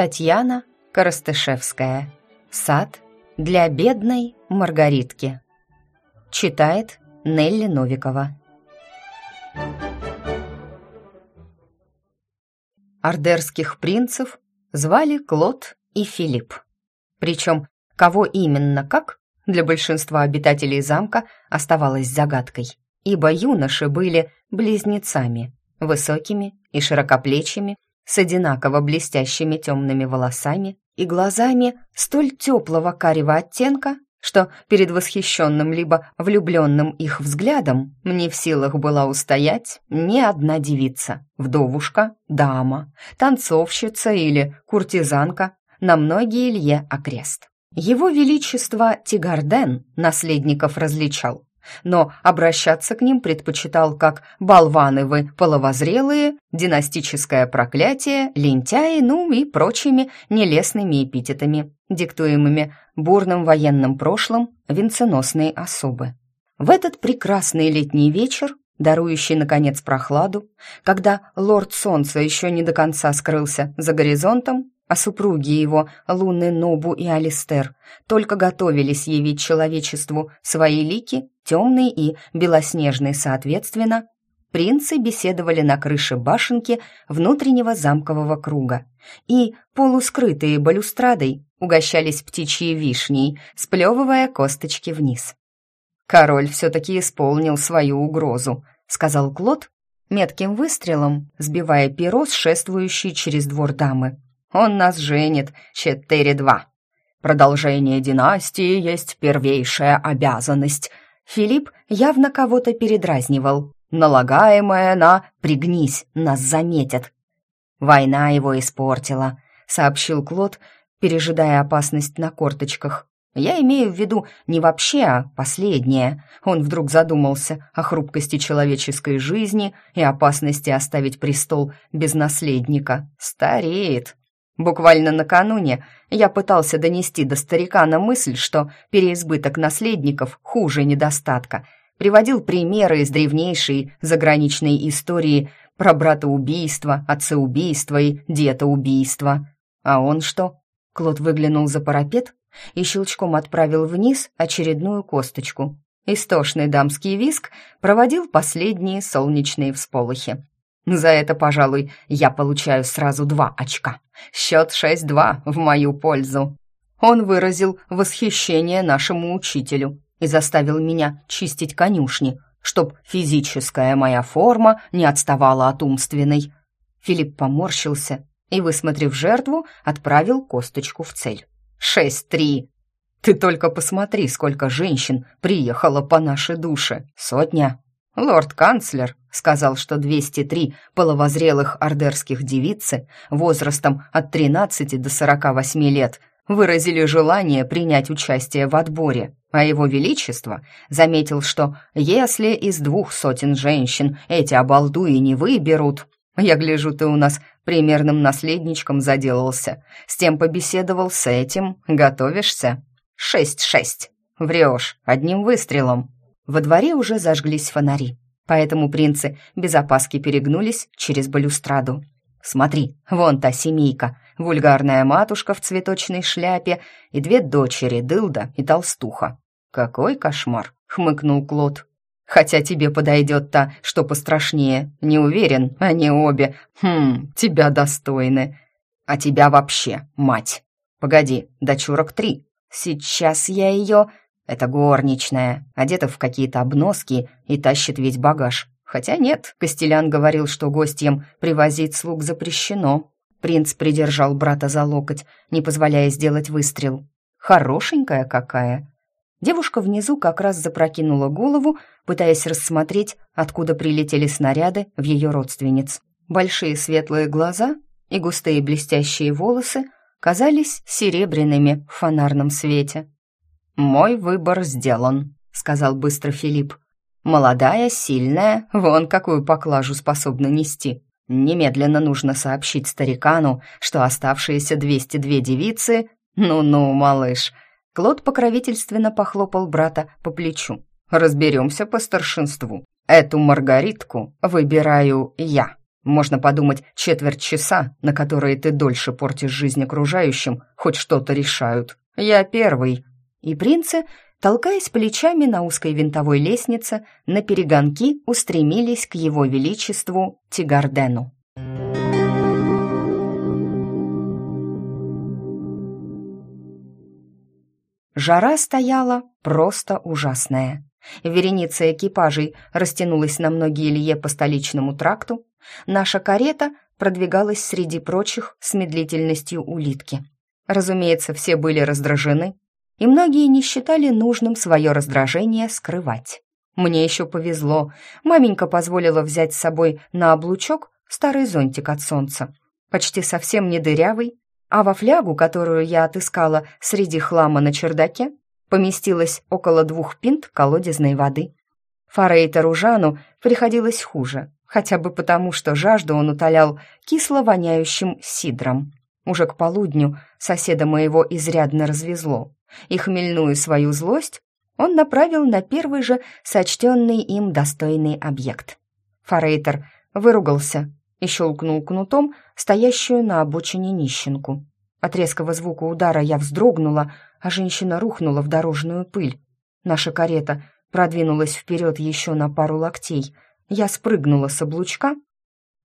Татьяна Коростышевская. Сад для бедной Маргаритки. Читает Нелли Новикова. Ардерских принцев звали Клод и Филипп. Причем, кого именно как, для большинства обитателей замка оставалось загадкой, ибо юноши были близнецами, высокими и широкоплечими, с одинаково блестящими темными волосами и глазами столь теплого карего оттенка, что перед восхищенным либо влюбленным их взглядом не в силах была устоять ни одна девица, вдовушка, дама, танцовщица или куртизанка на многие Илье окрест. Его Величество Тигарден наследников различал, но обращаться к ним предпочитал как «болваны вы половозрелые», «династическое проклятие», «лентяи», ну и прочими нелестными эпитетами, диктуемыми бурным военным прошлым венценосной особы. В этот прекрасный летний вечер, дарующий, наконец, прохладу, когда лорд Солнца еще не до конца скрылся за горизонтом, а супруги его, Луны, Нобу и Алистер, только готовились явить человечеству свои лики, темный и белоснежный соответственно, принцы беседовали на крыше башенки внутреннего замкового круга и, полускрытые балюстрадой, угощались птичьей вишней, сплевывая косточки вниз. «Король все-таки исполнил свою угрозу», — сказал Клод, метким выстрелом сбивая перо, шествующей через двор дамы. Он нас женит, четыре-два. Продолжение династии есть первейшая обязанность. Филипп явно кого-то передразнивал. Налагаемая на «пригнись, нас заметят». Война его испортила, сообщил Клод, пережидая опасность на корточках. Я имею в виду не вообще, а последнее. Он вдруг задумался о хрупкости человеческой жизни и опасности оставить престол без наследника. Стареет. Буквально накануне я пытался донести до старика на мысль, что переизбыток наследников хуже недостатка. Приводил примеры из древнейшей заграничной истории про отцеубийство и детоубийство. А он что? Клод выглянул за парапет и щелчком отправил вниз очередную косточку. Истошный дамский виск проводил последние солнечные всполохи. За это, пожалуй, я получаю сразу два очка. Счет 6-2 в мою пользу. Он выразил восхищение нашему учителю и заставил меня чистить конюшни, чтоб физическая моя форма не отставала от умственной. Филипп поморщился и, высмотрев жертву, отправил косточку в цель. «Шесть-три!» «Ты только посмотри, сколько женщин приехало по нашей душе! Сотня!» Лорд-канцлер сказал, что 203 половозрелых ордерских девицы возрастом от 13 до 48 лет выразили желание принять участие в отборе, а его величество заметил, что если из двух сотен женщин эти обалдуи не выберут, я гляжу, ты у нас примерным наследничком заделался, с тем побеседовал с этим, готовишься? Шесть-шесть. Врешь, одним выстрелом. Во дворе уже зажглись фонари, поэтому принцы без опаски перегнулись через балюстраду. «Смотри, вон та семейка, вульгарная матушка в цветочной шляпе и две дочери, Дылда и Толстуха». «Какой кошмар!» — хмыкнул Клод. «Хотя тебе подойдет та, что пострашнее. Не уверен, они обе, хм, тебя достойны. А тебя вообще, мать. Погоди, дочурок три. Сейчас я ее...» Это горничная, одета в какие-то обноски и тащит ведь багаж. Хотя нет, Костелян говорил, что гостям привозить слуг запрещено. Принц придержал брата за локоть, не позволяя сделать выстрел. Хорошенькая какая. Девушка внизу как раз запрокинула голову, пытаясь рассмотреть, откуда прилетели снаряды в ее родственниц. Большие светлые глаза и густые блестящие волосы казались серебряными в фонарном свете. «Мой выбор сделан», — сказал быстро Филипп. «Молодая, сильная, вон какую поклажу способна нести. Немедленно нужно сообщить старикану, что оставшиеся 202 девицы... Ну-ну, малыш». Клод покровительственно похлопал брата по плечу. «Разберемся по старшинству. Эту Маргаритку выбираю я». Можно подумать, четверть часа, на которые ты дольше портишь жизнь окружающим, хоть что-то решают. Я первый». И принцы, толкаясь плечами на узкой винтовой лестнице, на перегонки устремились к его величеству Тигардену. Жара стояла просто ужасная. Вереница экипажей растянулась на многие лье по столичному тракту. Наша карета продвигалась среди прочих с медлительностью улитки. Разумеется, все были раздражены, и многие не считали нужным свое раздражение скрывать. Мне еще повезло, маменька позволила взять с собой на облучок старый зонтик от солнца, почти совсем не дырявый, а во флягу, которую я отыскала среди хлама на чердаке, поместилось около двух пинт колодезной воды. Фарейтеру Жану приходилось хуже, хотя бы потому, что жажду он утолял кисло воняющим сидром. Уже к полудню соседа моего изрядно развезло, и хмельную свою злость он направил на первый же сочтенный им достойный объект. Форейтер выругался и щелкнул кнутом стоящую на обочине нищенку. От резкого звука удара я вздрогнула, а женщина рухнула в дорожную пыль. Наша карета продвинулась вперед еще на пару локтей. Я спрыгнула с облучка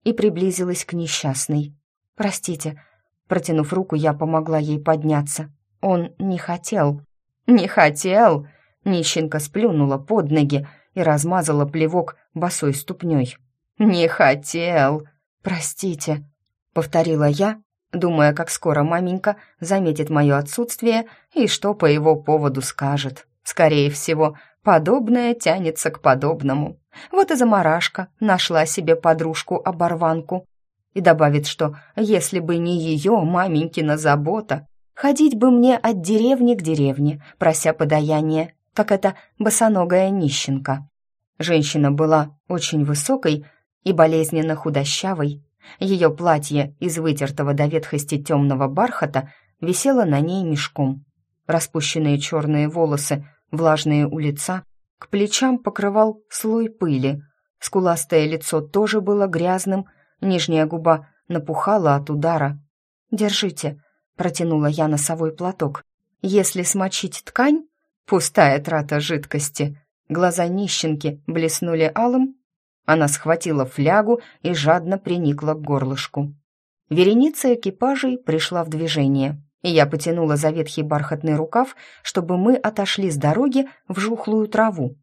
и приблизилась к несчастной. «Простите», протянув руку, я помогла ей подняться. Он не хотел. «Не хотел!» Нищенка сплюнула под ноги и размазала плевок босой ступней. «Не хотел!» «Простите», — повторила я, думая, как скоро маменька заметит мое отсутствие и что по его поводу скажет. Скорее всего, подобное тянется к подобному. Вот и заморашка нашла себе подружку-оборванку и добавит, что если бы не ее маменькина забота, ходить бы мне от деревни к деревне, прося подаяния, как эта босоногая нищенка. Женщина была очень высокой и болезненно худощавой, ее платье из вытертого до ветхости темного бархата висело на ней мешком. Распущенные черные волосы, влажные у лица, к плечам покрывал слой пыли. Скуластое лицо тоже было грязным, нижняя губа напухала от удара. «Держите», — протянула я носовой платок. «Если смочить ткань...» Пустая трата жидкости. Глаза нищенки блеснули алым, она схватила флягу и жадно приникла к горлышку. Вереница экипажей пришла в движение, и я потянула за ветхий бархатный рукав, чтобы мы отошли с дороги в жухлую траву.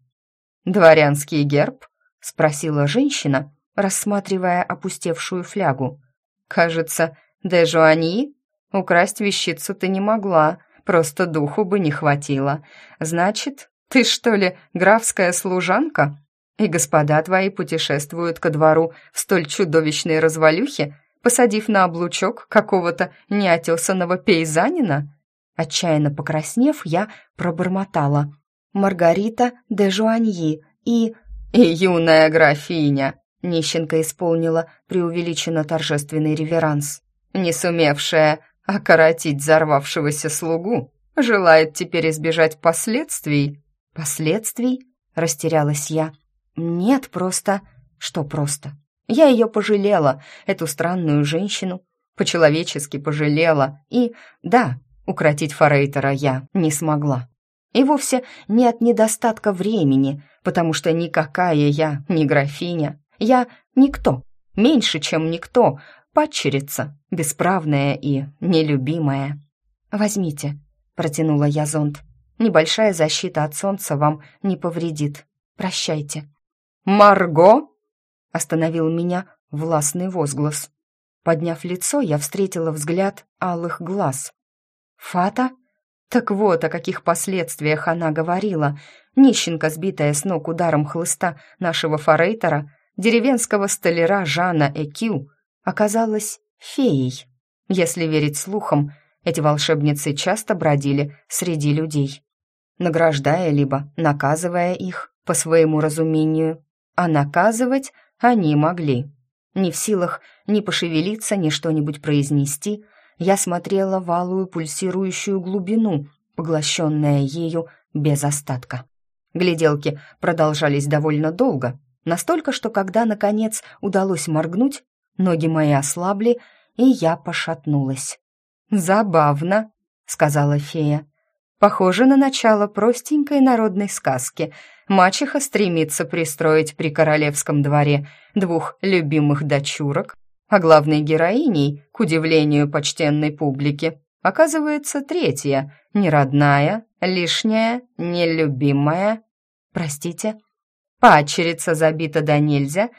«Дворянский герб?» — спросила женщина, рассматривая опустевшую флягу. «Кажется, де Жуани? Украсть вещицу ты не могла, просто духу бы не хватило. Значит, ты что ли графская служанка?» И господа твои путешествуют ко двору в столь чудовищной развалюхе, посадив на облучок какого-то неотесанного пейзанина?» Отчаянно покраснев, я пробормотала. «Маргарита де Жуаньи и...» «И юная графиня!» Нищенка исполнила преувеличенно торжественный реверанс. «Не сумевшая окоротить взорвавшегося слугу, желает теперь избежать последствий». «Последствий?» — растерялась я. «Нет, просто...» «Что просто?» Я ее пожалела, эту странную женщину, по-человечески пожалела, и, да, укротить Форейтера я не смогла. И вовсе не от недостатка времени, потому что никакая я не графиня, я никто, меньше, чем никто, падчерица, бесправная и нелюбимая. «Возьмите», — протянула я зонт, «небольшая защита от солнца вам не повредит. Прощайте». «Марго!» — остановил меня властный возглас. Подняв лицо, я встретила взгляд алых глаз. «Фата?» Так вот, о каких последствиях она говорила. Нищенка, сбитая с ног ударом хлыста нашего форейтера, деревенского столяра Жана Экю, оказалась феей. Если верить слухам, эти волшебницы часто бродили среди людей, награждая либо наказывая их по своему разумению а наказывать они могли. Не в силах ни пошевелиться, ни что-нибудь произнести, я смотрела в алую пульсирующую глубину, поглощенная ею без остатка. Гляделки продолжались довольно долго, настолько, что когда, наконец, удалось моргнуть, Ноги мои ослабли, и я пошатнулась. «Забавно», — сказала фея. «Похоже на начало простенькой народной сказки. Мачеха стремится пристроить при королевском дворе двух любимых дочурок, а главной героиней, к удивлению почтенной публики, оказывается третья, неродная, лишняя, нелюбимая. Простите, Пачерица забита до нельзя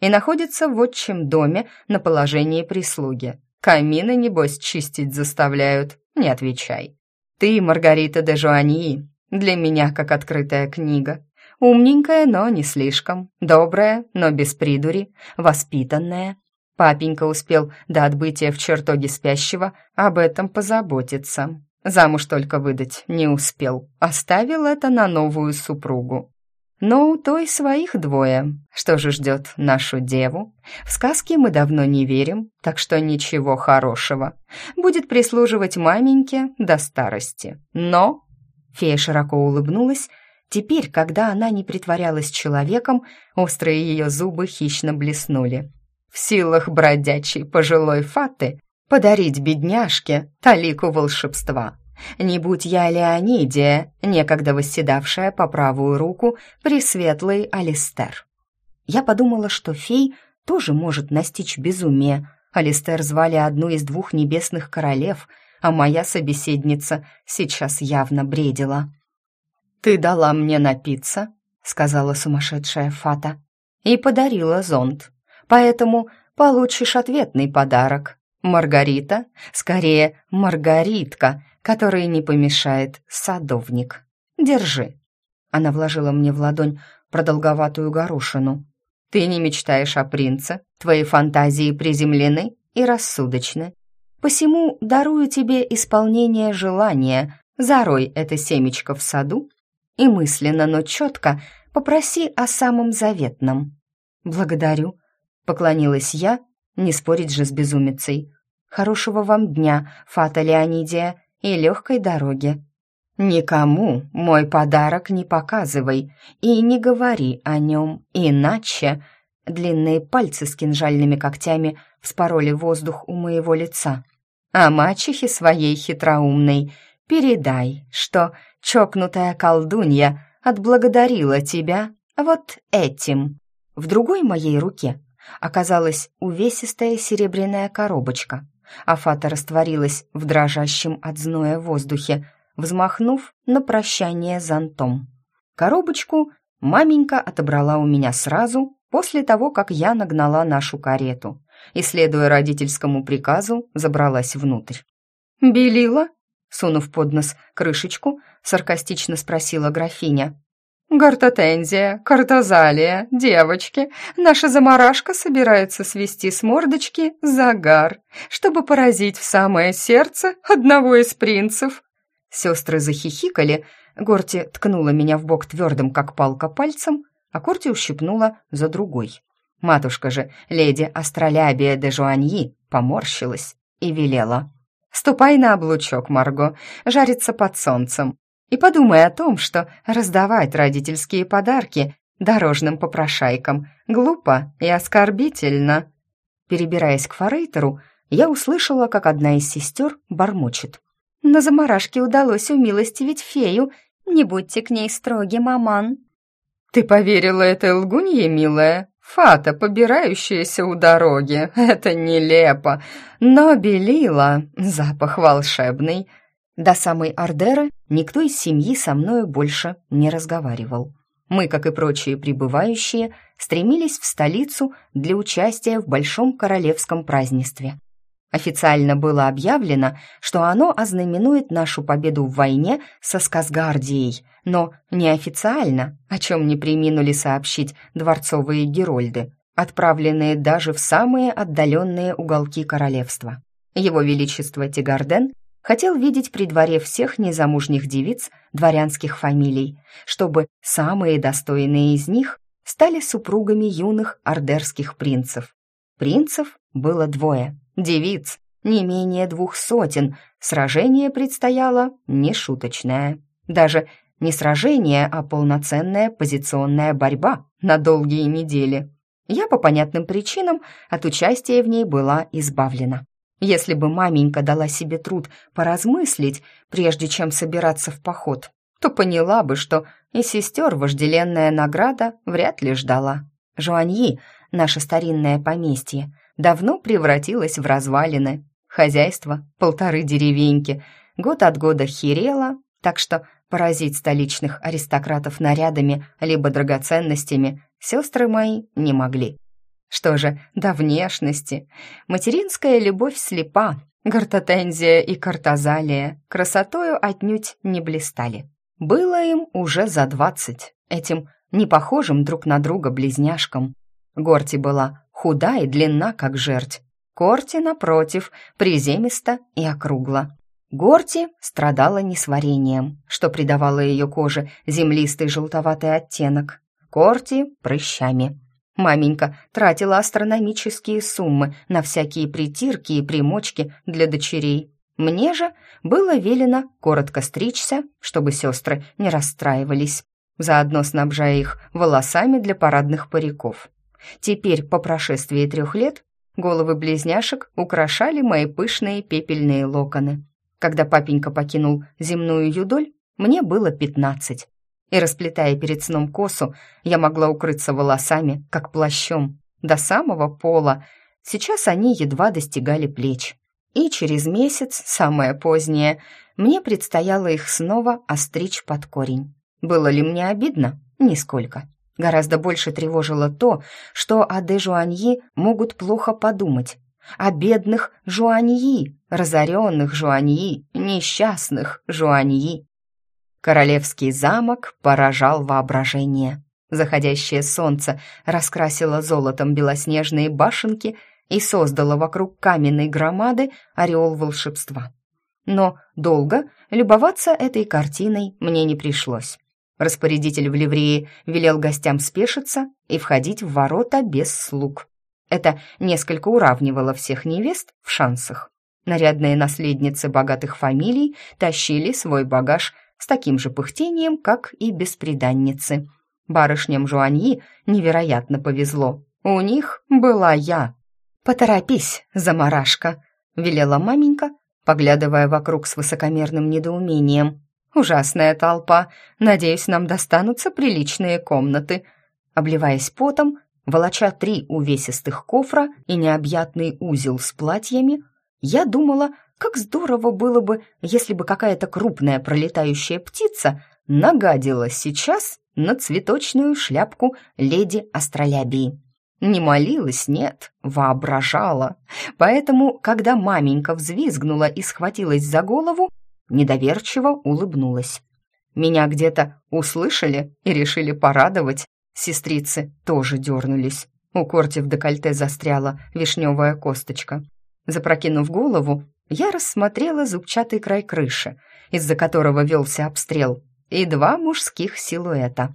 и находится в отчим доме на положении прислуги. Камины, небось, чистить заставляют. Не отвечай. Ты, Маргарита де Жуаньи, для меня как открытая книга. Умненькая, но не слишком. Добрая, но без придури. Воспитанная. Папенька успел до отбытия в чертоге спящего об этом позаботиться. Замуж только выдать не успел. Оставил это на новую супругу. Но у той своих двое. Что же ждет нашу деву? В сказки мы давно не верим, так что ничего хорошего. Будет прислуживать маменьке до старости. Но...» Фея широко улыбнулась. Теперь, когда она не притворялась человеком, острые ее зубы хищно блеснули. «В силах бродячей пожилой фаты подарить бедняжке талику волшебства». Не будь я Леонидия, некогда восседавшая по правую руку пресветлый Алистер. Я подумала, что фей тоже может настичь безумие. Алистер звали одну из двух небесных королев, а моя собеседница сейчас явно бредила. «Ты дала мне напиться», — сказала сумасшедшая Фата, «и подарила зонт. Поэтому получишь ответный подарок. Маргарита, скорее, Маргаритка, который не помешает садовник. Держи». Она вложила мне в ладонь продолговатую горошину. «Ты не мечтаешь о принце, твои фантазии приземлены и рассудочны. Посему дарую тебе исполнение желания, зарой это семечко в саду и мысленно, но четко попроси о самом заветном». «Благодарю», — поклонилась я, не спорить же с безумицей. «Хорошего вам дня, Фата Леонидия, и легкой дороги. Никому мой подарок не показывай и не говори о нем, иначе... Длинные пальцы с кинжальными когтями вспороли воздух у моего лица. А мачехе своей хитроумной передай, что чокнутая колдунья отблагодарила тебя вот этим. В другой моей руке оказалась увесистая серебряная коробочка, Афата растворилась в дрожащем от зноя воздухе, взмахнув на прощание зонтом. Коробочку маменька отобрала у меня сразу после того, как я нагнала нашу карету и, следуя родительскому приказу, забралась внутрь. «Белила?» — сунув под нос крышечку, саркастично спросила графиня. «Гортотензия, картозалия, девочки, наша заморашка собирается свести с мордочки загар, чтобы поразить в самое сердце одного из принцев». Сестры захихикали, Горти ткнула меня в бок твердым, как палка, пальцем, а Корти ущипнула за другой. Матушка же, леди Астролябия де Жуаньи, поморщилась и велела. «Ступай на облучок, Марго, жарится под солнцем. И подумай о том, что раздавать родительские подарки дорожным попрошайкам глупо и оскорбительно. Перебираясь к форейтеру, я услышала, как одна из сестер бормочет. На заморашке удалось умилостивить фею. Не будьте к ней строги, маман. «Ты поверила этой лгунье, милая?» Фата, побирающаяся у дороги, это нелепо, но белила, запах волшебный. До самой Ардеры никто из семьи со мною больше не разговаривал. Мы, как и прочие прибывающие, стремились в столицу для участия в большом королевском празднестве. Официально было объявлено, что оно ознаменует нашу победу в войне со Сказгардией, но неофициально, о чем не приминули сообщить дворцовые герольды, отправленные даже в самые отдаленные уголки королевства. Его Величество Тигарден хотел видеть при дворе всех незамужних девиц дворянских фамилий, чтобы самые достойные из них стали супругами юных ордерских принцев. Принцев было двое, девиц не менее двух сотен, сражение предстояло нешуточное. Даже не сражение, а полноценная позиционная борьба на долгие недели. я по понятным причинам от участия в ней была избавлена. Если бы маменька дала себе труд поразмыслить, прежде чем собираться в поход, то поняла бы, что и сестер вожделенная награда вряд ли ждала. Жуаньи, наше старинное поместье, давно превратилось в развалины. Хозяйство — полторы деревеньки, год от года херело, так что поразить столичных аристократов нарядами либо драгоценностями сестры мои не могли. Что же, до внешности. Материнская любовь слепа, гортотензия и картозалия красотою отнюдь не блистали. Было им уже за двадцать, этим непохожим друг на друга близняшкам. Горти была худа и длинна, как жерть. Корти, напротив, приземиста и округла. Горти страдала несварением, что придавало ее коже землистый желтоватый оттенок. Корти — прыщами. Маменька тратила астрономические суммы на всякие притирки и примочки для дочерей. Мне же было велено коротко стричься, чтобы сестры не расстраивались, заодно снабжая их волосами для парадных париков. Теперь, по прошествии трех лет, головы близняшек украшали мои пышные пепельные локоны. Когда папенька покинул земную юдоль, мне было пятнадцать и, расплетая перед сном косу, я могла укрыться волосами, как плащом, до самого пола. Сейчас они едва достигали плеч. И через месяц, самое позднее, мне предстояло их снова остричь под корень. Было ли мне обидно? Нисколько. Гораздо больше тревожило то, что о де Жуаньи могут плохо подумать. О бедных Жуаньи, разоренных Жуаньи, несчастных Жуаньи. Королевский замок поражал воображение. Заходящее солнце раскрасило золотом белоснежные башенки и создало вокруг каменной громады ореол волшебства. Но долго любоваться этой картиной мне не пришлось. Распорядитель в ливрее велел гостям спешиться и входить в ворота без слуг. Это несколько уравнивало всех невест в шансах. Нарядные наследницы богатых фамилий тащили свой багаж с таким же пыхтением, как и бесприданницы. Барышням Жуаньи невероятно повезло. У них была я. «Поторопись, заморашка», — велела маменька, поглядывая вокруг с высокомерным недоумением. «Ужасная толпа. Надеюсь, нам достанутся приличные комнаты». Обливаясь потом, волоча три увесистых кофра и необъятный узел с платьями, я думала, как здорово было бы, если бы какая-то крупная пролетающая птица нагадила сейчас на цветочную шляпку леди Астролябии. Не молилась, нет, воображала. Поэтому, когда маменька взвизгнула и схватилась за голову, недоверчиво улыбнулась. Меня где-то услышали и решили порадовать. Сестрицы тоже дернулись. У Корти в декольте застряла вишневая косточка. Запрокинув голову, я рассмотрела зубчатый край крыши, из-за которого велся обстрел, и два мужских силуэта.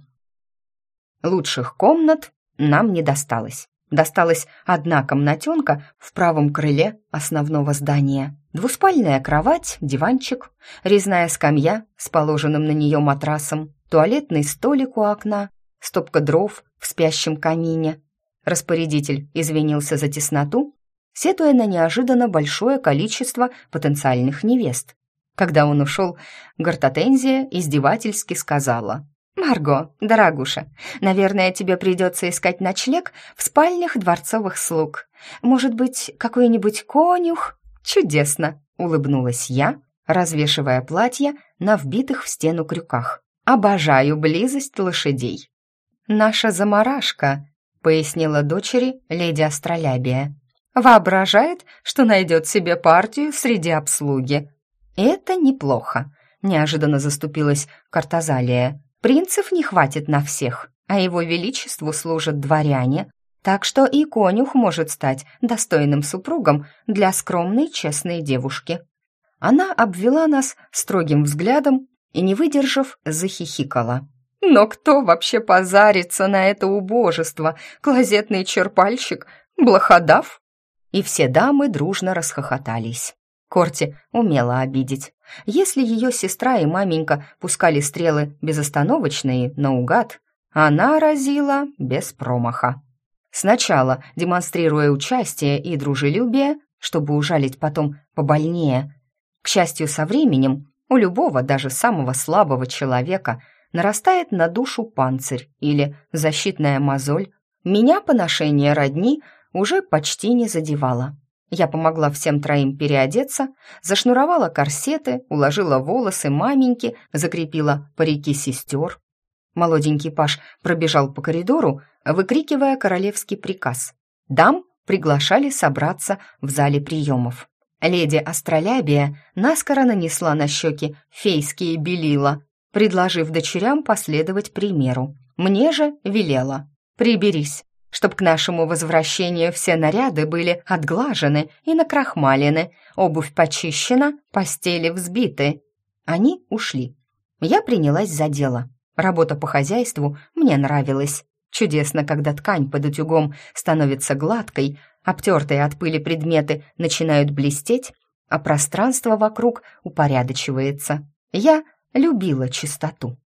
Лучших комнат нам не досталось. Досталась одна комнатенка в правом крыле основного здания. Двуспальная кровать, диванчик, резная скамья с положенным на нее матрасом, туалетный столик у окна, стопка дров в спящем камине. Распорядитель извинился за тесноту сетуя на неожиданно большое количество потенциальных невест. Когда он ушел, Гортотензия издевательски сказала. «Марго, дорогуша, наверное, тебе придется искать ночлег в спальнях дворцовых слуг. Может быть, какой-нибудь конюх?» «Чудесно!» — улыбнулась я, развешивая платье на вбитых в стену крюках. «Обожаю близость лошадей!» «Наша заморашка», — пояснила дочери леди Астролябия. Воображает, что найдет себе партию среди обслуги. Это неплохо, неожиданно заступилась Картазалия. Принцев не хватит на всех, а его величеству служат дворяне, так что и конюх может стать достойным супругом для скромной честной девушки. Она обвела нас строгим взглядом и, не выдержав, захихикала. «Но кто вообще позарится на это убожество? Клозетный черпальщик? Блоходав?» И все дамы дружно расхохотались. Корти умела обидеть. Если ее сестра и маменька пускали стрелы безостановочные, наугад, она разила без промаха. Сначала демонстрируя участие и дружелюбие, чтобы ужалить потом побольнее. К счастью, со временем у любого, даже самого слабого человека, нарастает на душу панцирь или защитная мозоль. Меня поношение родни уже почти не задевало. Я помогла всем троим переодеться, зашнуровала корсеты, уложила волосы маменьки, закрепила парики сестер. Молоденький паш пробежал по коридору, выкрикивая королевский приказ. Дам приглашали собраться в зале приемов. Леди Астролябия наскоро нанесла на щеки фейские белила, предложив дочерям последовать примеру. Мне же велела «Приберись, чтоб к нашему возвращению все наряды были отглажены и накрахмалены, обувь почищена, постели взбиты. Они ушли. Я принялась за дело. Работа по хозяйству мне нравилась. Чудесно, когда ткань под утюгом становится гладкой, обтертые от пыли предметы начинают блестеть, а пространство вокруг упорядочивается. Я любила чистоту.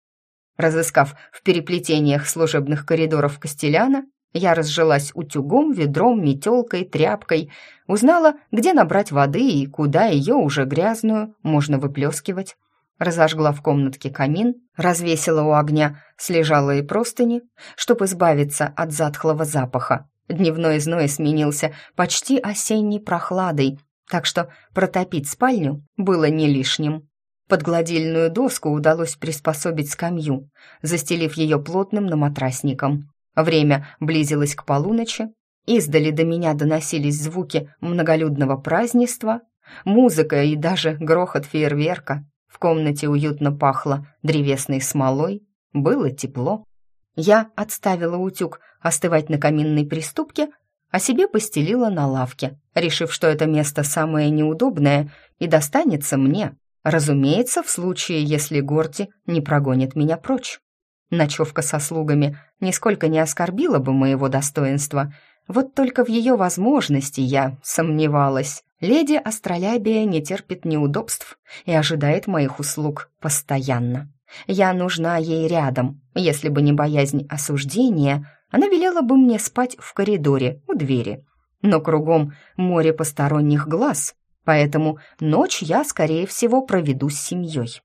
Разыскав в переплетениях служебных коридоров Костеляна, я разжилась утюгом, ведром, метелкой, тряпкой, узнала, где набрать воды и куда ее уже грязную можно выплескивать. Разожгла в комнатке камин, развесила у огня слежалые простыни, чтобы избавиться от затхлого запаха. Дневной зной сменился почти осенней прохладой, так что протопить спальню было не лишним. Под гладильную доску удалось приспособить скамью, застелив ее плотным наматрасником. Время близилось к полуночи, издали до меня доносились звуки многолюдного празднества, музыка и даже грохот фейерверка. В комнате уютно пахло древесной смолой, было тепло. Я отставила утюг остывать на каминной приступке, а себе постелила на лавке, решив, что это место самое неудобное и достанется мне, разумеется, в случае, если Горти не прогонит меня прочь. Ночевка со слугами нисколько не оскорбила бы моего достоинства, вот только в ее возможности я сомневалась. Леди Астролябия не терпит неудобств и ожидает моих услуг постоянно. Я нужна ей рядом. Если бы не боязнь осуждения, она велела бы мне спать в коридоре у двери. Но кругом море посторонних глаз, поэтому ночь я, скорее всего, проведу с семьей.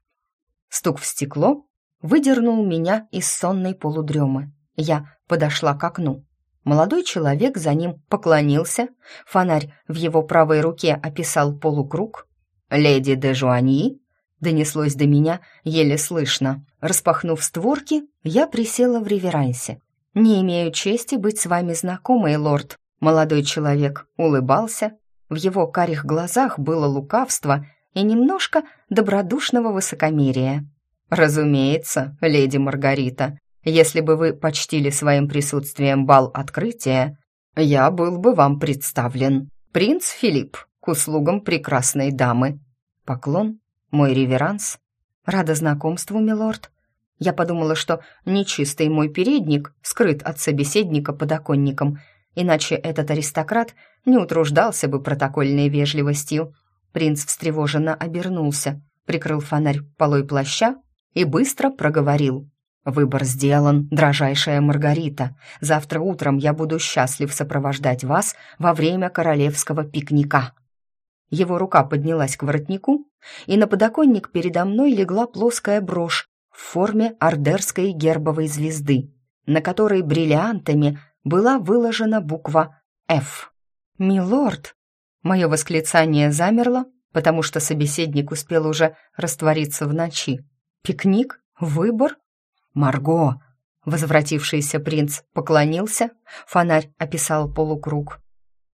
Стук в стекло выдернул меня из сонной полудремы. Я подошла к окну. Молодой человек за ним поклонился, фонарь в его правой руке описал полукруг. «Леди де Жуаньи?» донеслось до меня еле слышно. Распахнув створки, я присела в реверансе. «Не имею чести быть с вами знакомой, лорд». Молодой человек улыбался. В его карих глазах было лукавство и немножко добродушного высокомерия. «Разумеется, леди Маргарита, если бы вы почтили своим присутствием бал открытия, я был бы вам представлен. Принц Филипп, к услугам прекрасной дамы». Поклон, мой реверанс. Рада знакомству, милорд. Я подумала, что нечистый мой передник скрыт от собеседника подоконником, иначе этот аристократ не утруждался бы протокольной вежливостью. Принц встревоженно обернулся, прикрыл фонарь полой плаща и быстро проговорил. «Выбор сделан, дрожайшая Маргарита. Завтра утром я буду счастлив сопровождать вас во время королевского пикника». Его рука поднялась к воротнику, и на подоконник передо мной легла плоская брошь в форме ордерской гербовой звезды, на которой бриллиантами была выложена буква «Ф». «Милорд!» Мое восклицание замерло, потому что собеседник успел уже раствориться в ночи. Пикник? Выбор? Марго! Возвратившийся принц поклонился, фонарь описал полукруг.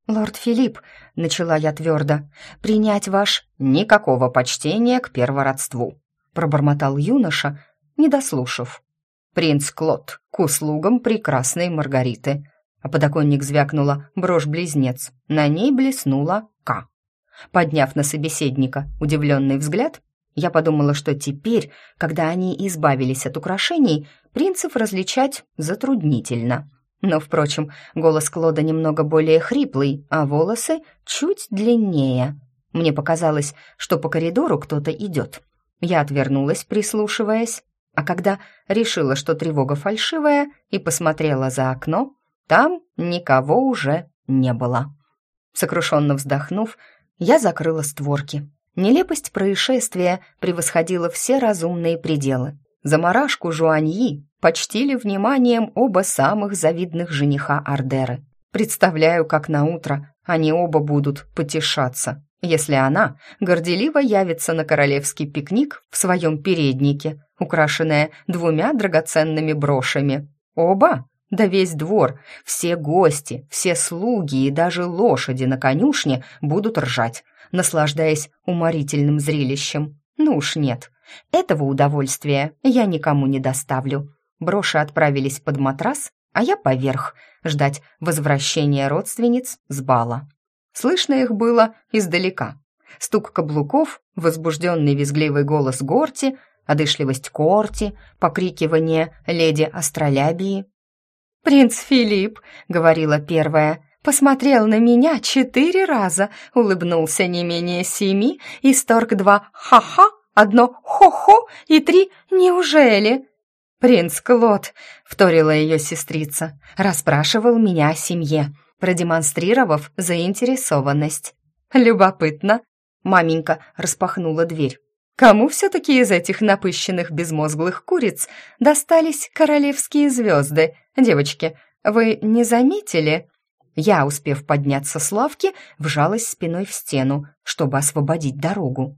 «Лорд Филипп», — начала я твердо, — «принять ваш...» «Никакого почтения к первородству», — пробормотал юноша, не дослушав. «Принц Клод, к услугам прекрасной Маргариты». А подоконник звякнула брошь-близнец. На ней блеснула «К». Подняв на собеседника удивленный взгляд, я подумала, что теперь, когда они избавились от украшений, принцев различать затруднительно. Но, впрочем, голос Клода немного более хриплый, а волосы чуть длиннее. Мне показалось, что по коридору кто-то идет. Я отвернулась, прислушиваясь, а когда решила, что тревога фальшивая, и посмотрела за окно, Там никого уже не было. Сокрушенно вздохнув, я закрыла створки. Нелепость происшествия превосходила все разумные пределы. Замарашку Жуаньи почтили вниманием оба самых завидных жениха Ардеры. Представляю, как на утро они оба будут потешаться, если она горделиво явится на королевский пикник в своем переднике, украшенная двумя драгоценными брошами. Оба, да весь двор, все гости, все слуги и даже лошади на конюшне будут ржать, наслаждаясь уморительным зрелищем. Ну уж нет, этого удовольствия я никому не доставлю. Броши отправились под матрас, а я поверх, ждать возвращения родственниц с бала. Слышно их было издалека. Стук каблуков, возбужденный визгливый голос Горти, одышливость Корти, покрикивание леди Астролябии. «Принц Филипп», — говорила первая, — посмотрел на меня четыре раза, улыбнулся не менее семи, и сторг два «ха-ха», одно «хо-хо» и три «неужели?». «Принц Клод», — вторила ее сестрица, — расспрашивал меня о семье, продемонстрировав заинтересованность. «Любопытно», — маменька распахнула дверь. «Кому все-таки из этих напыщенных безмозглых куриц достались королевские звезды? Девочки, вы не заметили?» Я, успев подняться с лавки, вжалась спиной в стену, чтобы освободить дорогу.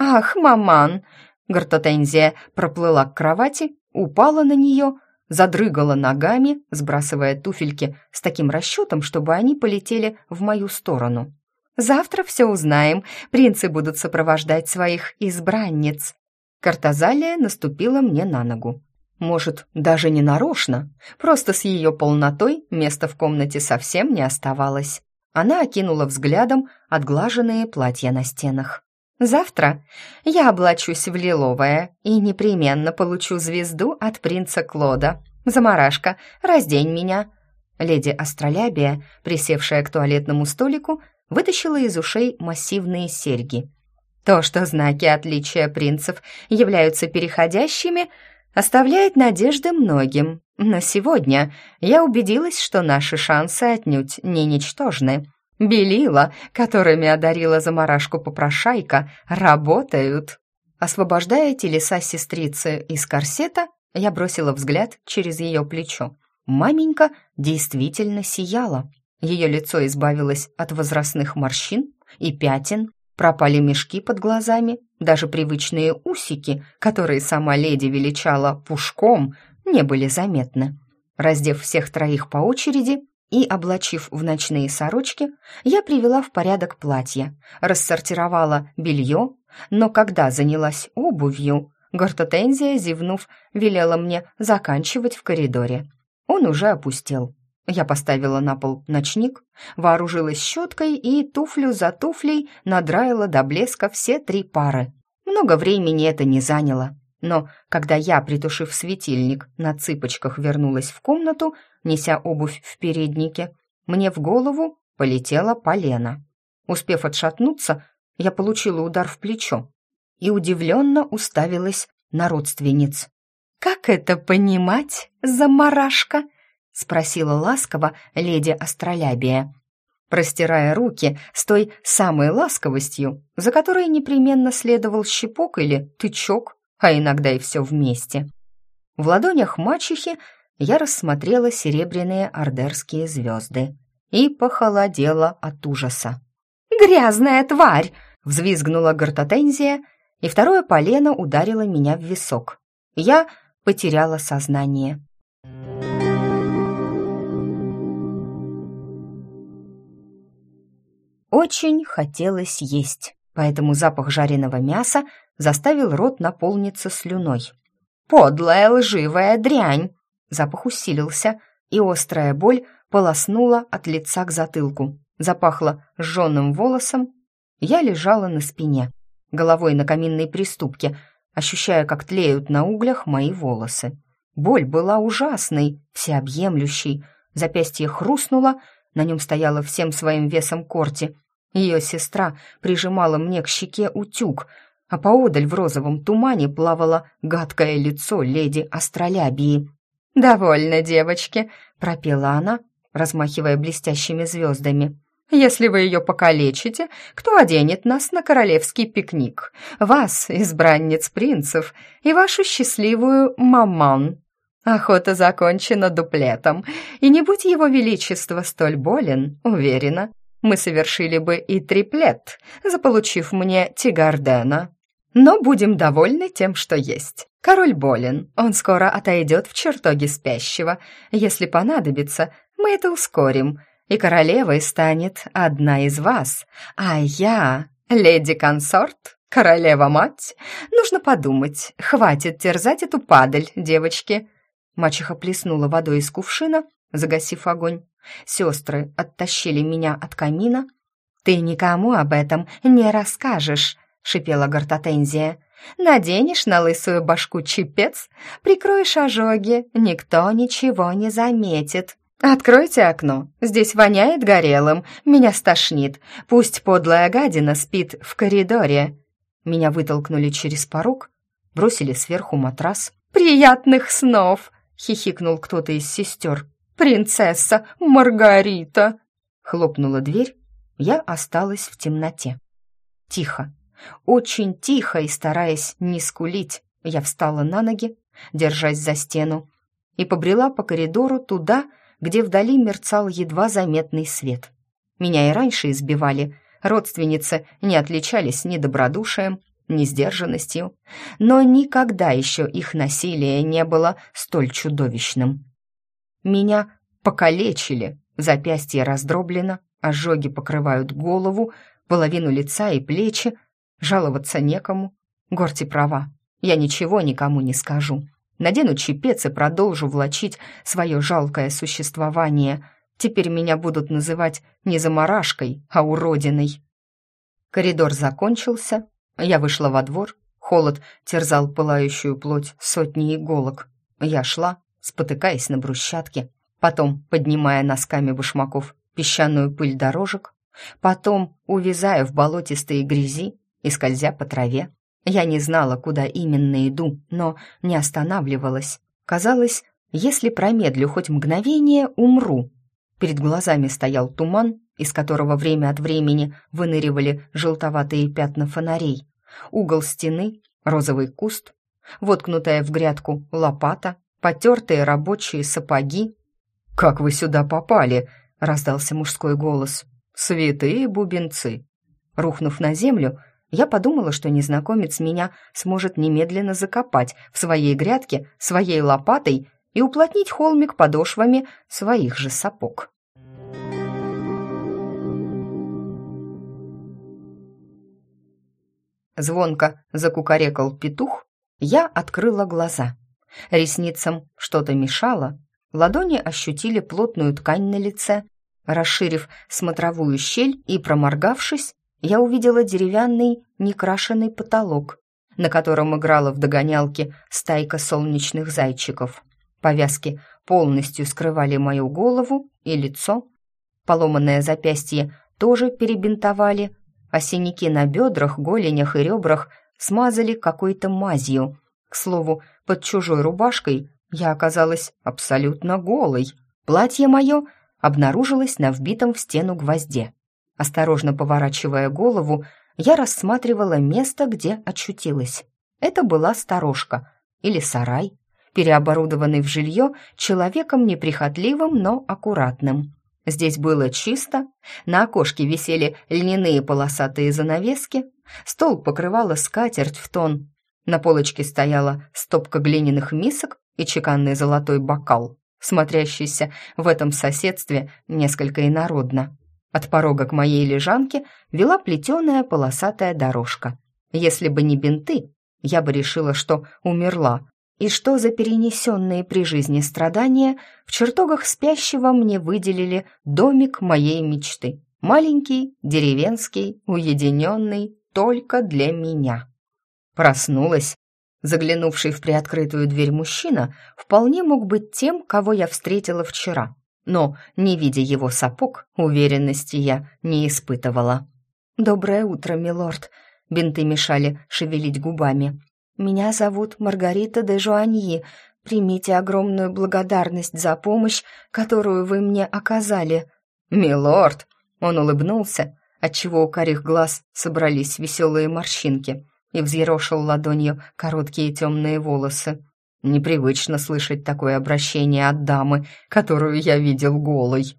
«Ах, маман!» Гортотензия проплыла к кровати упала на нее, задрыгала ногами, сбрасывая туфельки с таким расчетом, чтобы они полетели в мою сторону. «Завтра все узнаем. Принцы будут сопровождать своих избранниц». Картазалия наступила мне на ногу. Может, даже не нарочно, просто с ее полнотой места в комнате совсем не оставалось. Она окинула взглядом отглаженные платья на стенах. Завтра я облачусь в лиловое и непременно получу звезду от принца Клода. Замарашка, раздень меня». Леди Астролябия, присевшая к туалетному столику, вытащила из ушей массивные серьги. То, что знаки отличия принцев являются переходящими, оставляет надежды многим. Но сегодня я убедилась, что наши шансы отнюдь не ничтожны. Белила, которыми одарила заморашку попрошайка, работают. Освобождая телеса сестрицы из корсета, я бросила взгляд через ее плечо. Маменька действительно сияла. Ее лицо избавилось от возрастных морщин и пятен, пропали мешки под глазами, даже привычные усики, которые сама леди величала пушком, не были заметны. Раздев всех троих по очереди, и, облачив в ночные сорочки, я привела в порядок платье, рассортировала белье, но когда занялась обувью, Гортотензия, зевнув, велела мне заканчивать в коридоре. Он уже опустел. Я поставила на пол ночник, вооружилась щеткой и туфлю за туфлей надраила до блеска все три пары. Много времени это не заняло. Но когда я, притушив светильник, на цыпочках вернулась в комнату, неся обувь в переднике, мне в голову полетела полена. Успев отшатнуться, я получила удар в плечо и удивленно уставилась на родственниц. «Как это понимать, заморашка?» — спросила ласково леди Астролябия, простирая руки с той самой ласковостью, за которой непременно следовал щипок или тычок, а иногда и все вместе. В ладонях мачехи я рассмотрела серебряные ордерские звезды и похолодела от ужаса. «Грязная тварь!» — взвизгнула гортотензия, и второе полено ударило меня в висок. Я потеряла сознание. Очень хотелось есть, поэтому запах жареного мяса заставил рот наполниться слюной. «Подлая лживая дрянь!» Запах усилился, и острая боль полоснула от лица к затылку. Запахло сжёным волосом. Я лежала на спине, головой на каминной приступке, ощущая, как тлеют на углях мои волосы. Боль была ужасной, всеобъемлющей. Запястье хрустнуло, на нем стояла всем своим весом корти. Ее сестра прижимала мне к щеке утюг, а поодаль в розовом тумане плавало гадкое лицо леди Астролябии. «Довольно, девочки», — пропела она, размахивая блестящими звездами. «Если вы ее покалечите, кто оденет нас на королевский пикник? Вас, избранниц принцев, и вашу счастливую маман. Охота закончена дуплетом, и не будь его величество столь болен, уверена, мы совершили бы и триплет, заполучив мне Тигардена. Но будем довольны тем, что есть. Король болен, он скоро отойдет в чертоги спящего. Если понадобится, мы это ускорим, и королевой станет одна из вас, а я, леди-консорт, королева-мать. Нужно подумать, хватит терзать эту падаль, девочки». Мачеха плеснула водой из кувшина, загасив огонь. Сестры оттащили меня от камина. «Ты никому об этом не расскажешь», — шипела Гортатензия. «Наденешь на лысую башку чепец, прикроешь ожоги, никто ничего не заметит. Откройте окно, здесь воняет горелым, меня стошнит. Пусть подлая гадина спит в коридоре». Меня вытолкнули через порог, бросили сверху матрас. «Приятных снов!» — хихикнул кто-то из сестер. «Принцесса Маргарита!» Хлопнула дверь, я осталась в темноте. Тихо, очень тихо и стараясь не скулить, я встала на ноги, держась за стену, и побрела по коридору туда, где вдали мерцал едва заметный свет. Меня и раньше избивали, родственницы не отличались ни добродушием, ни сдержанностью, но никогда еще их насилие не было столь чудовищным. Меня покалечили, запястье раздроблено, ожоги покрывают голову, половину лица и плечи. Жаловаться некому. Горти права, я ничего никому не скажу. Надену чепец и продолжу влачить свое жалкое существование. Теперь меня будут называть не заморашкой, а уродиной. Коридор закончился, я вышла во двор, холод терзал пылающую плоть сотни иголок. Я шла, спотыкаясь на брусчатке, потом поднимая носками башмаков песчаную пыль дорожек, потом увязая в болотистой грязи и скользя по траве. Я не знала, куда именно иду, но не останавливалась. Казалось, если промедлю хоть мгновение, умру. Перед глазами стоял туман, из которого время от времени выныривали желтоватые пятна фонарей. Угол стены, розовый куст, воткнутая в грядку лопата, потертые рабочие сапоги. «Как вы сюда попали?» — раздался мужской голос. «Святые бубенцы!» Рухнув на землю, я подумала, что незнакомец меня сможет немедленно закопать в своей грядке своей лопатой и уплотнить холмик подошвами своих же сапог. Звонко закукарекал петух, я открыла глаза. Ресницам что-то мешало, ладони ощутили плотную ткань на лице. Расширив смотровую щель и проморгавшись, я увидела деревянный некрашенный потолок, на котором играла в догонялки стайка солнечных зайчиков. Повязки полностью скрывали мою голову и лицо. Поломанное запястье тоже перебинтовали, а синяки на бедрах, голенях и ребрах смазали какой-то мазью. К слову, под чужой рубашкой я оказалась абсолютно голой. Платье мое обнаружилось на вбитом в стену гвозде. Осторожно поворачивая голову, я рассматривала место, где очутилась. Это была сторожка или сарай, переоборудованный в жилье человеком неприхотливым, но аккуратным. Здесь было чисто, на окошке висели льняные полосатые занавески, стол покрывала скатерть в тон, на полочке стояла стопка глиняных мисок и чеканный золотой бокал, смотрящийся в этом соседстве несколько инородно. От порога к моей лежанке вела плетеная полосатая дорожка. Если бы не бинты, я бы решила, что умерла, и что за перенесенные при жизни страдания в чертогах спящего мне выделили домик моей мечты. Маленький, деревенский, уединенный, только для меня. Проснулась. Заглянувший в приоткрытую дверь мужчина вполне мог быть тем, кого я встретила вчера. Но, не видя его сапог, уверенности я не испытывала. «Доброе утро, милорд», — бинты мешали шевелить губами. «Меня зовут Маргарита де Жуаньи. примите огромную благодарность за помощь, которую вы мне оказали». «Милорд!» — он улыбнулся, отчего у карих глаз собрались веселые морщинки и взъерошил ладонью короткие темные волосы. Непривычно слышать такое обращение от дамы, которую я видел голой.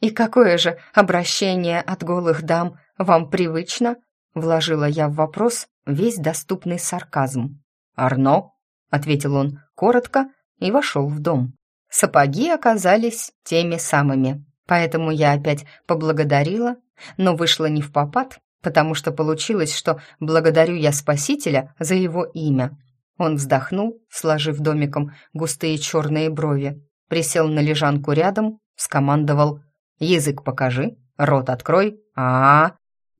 «И какое же обращение от голых дам вам привычно?» Вложила я в вопрос весь доступный сарказм. «Арно», — ответил он коротко и вошел в дом. Сапоги оказались теми самыми, поэтому я опять поблагодарила, но вышла не в попад, потому что получилось, что благодарю я Спасителя за его имя. Он вздохнул, сложив домиком густые черные брови, присел на лежанку рядом, скомандовал «Язык покажи, рот открой, а, -а, -а.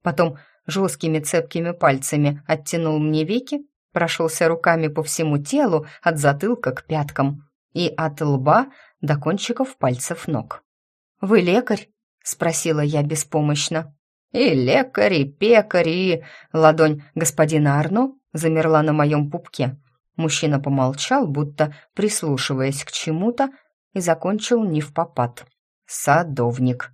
Потом жесткими цепкими пальцами оттянул мне веки, прошелся руками по всему телу от затылка к пяткам и от лба до кончиков пальцев ног. «Вы лекарь?» — спросила я беспомощно. «И лекарь, и пекарь, и...» Ладонь господина Арно замерла на моем пупке. Мужчина помолчал, будто прислушиваясь к чему-то, и закончил не в попад. «Садовник».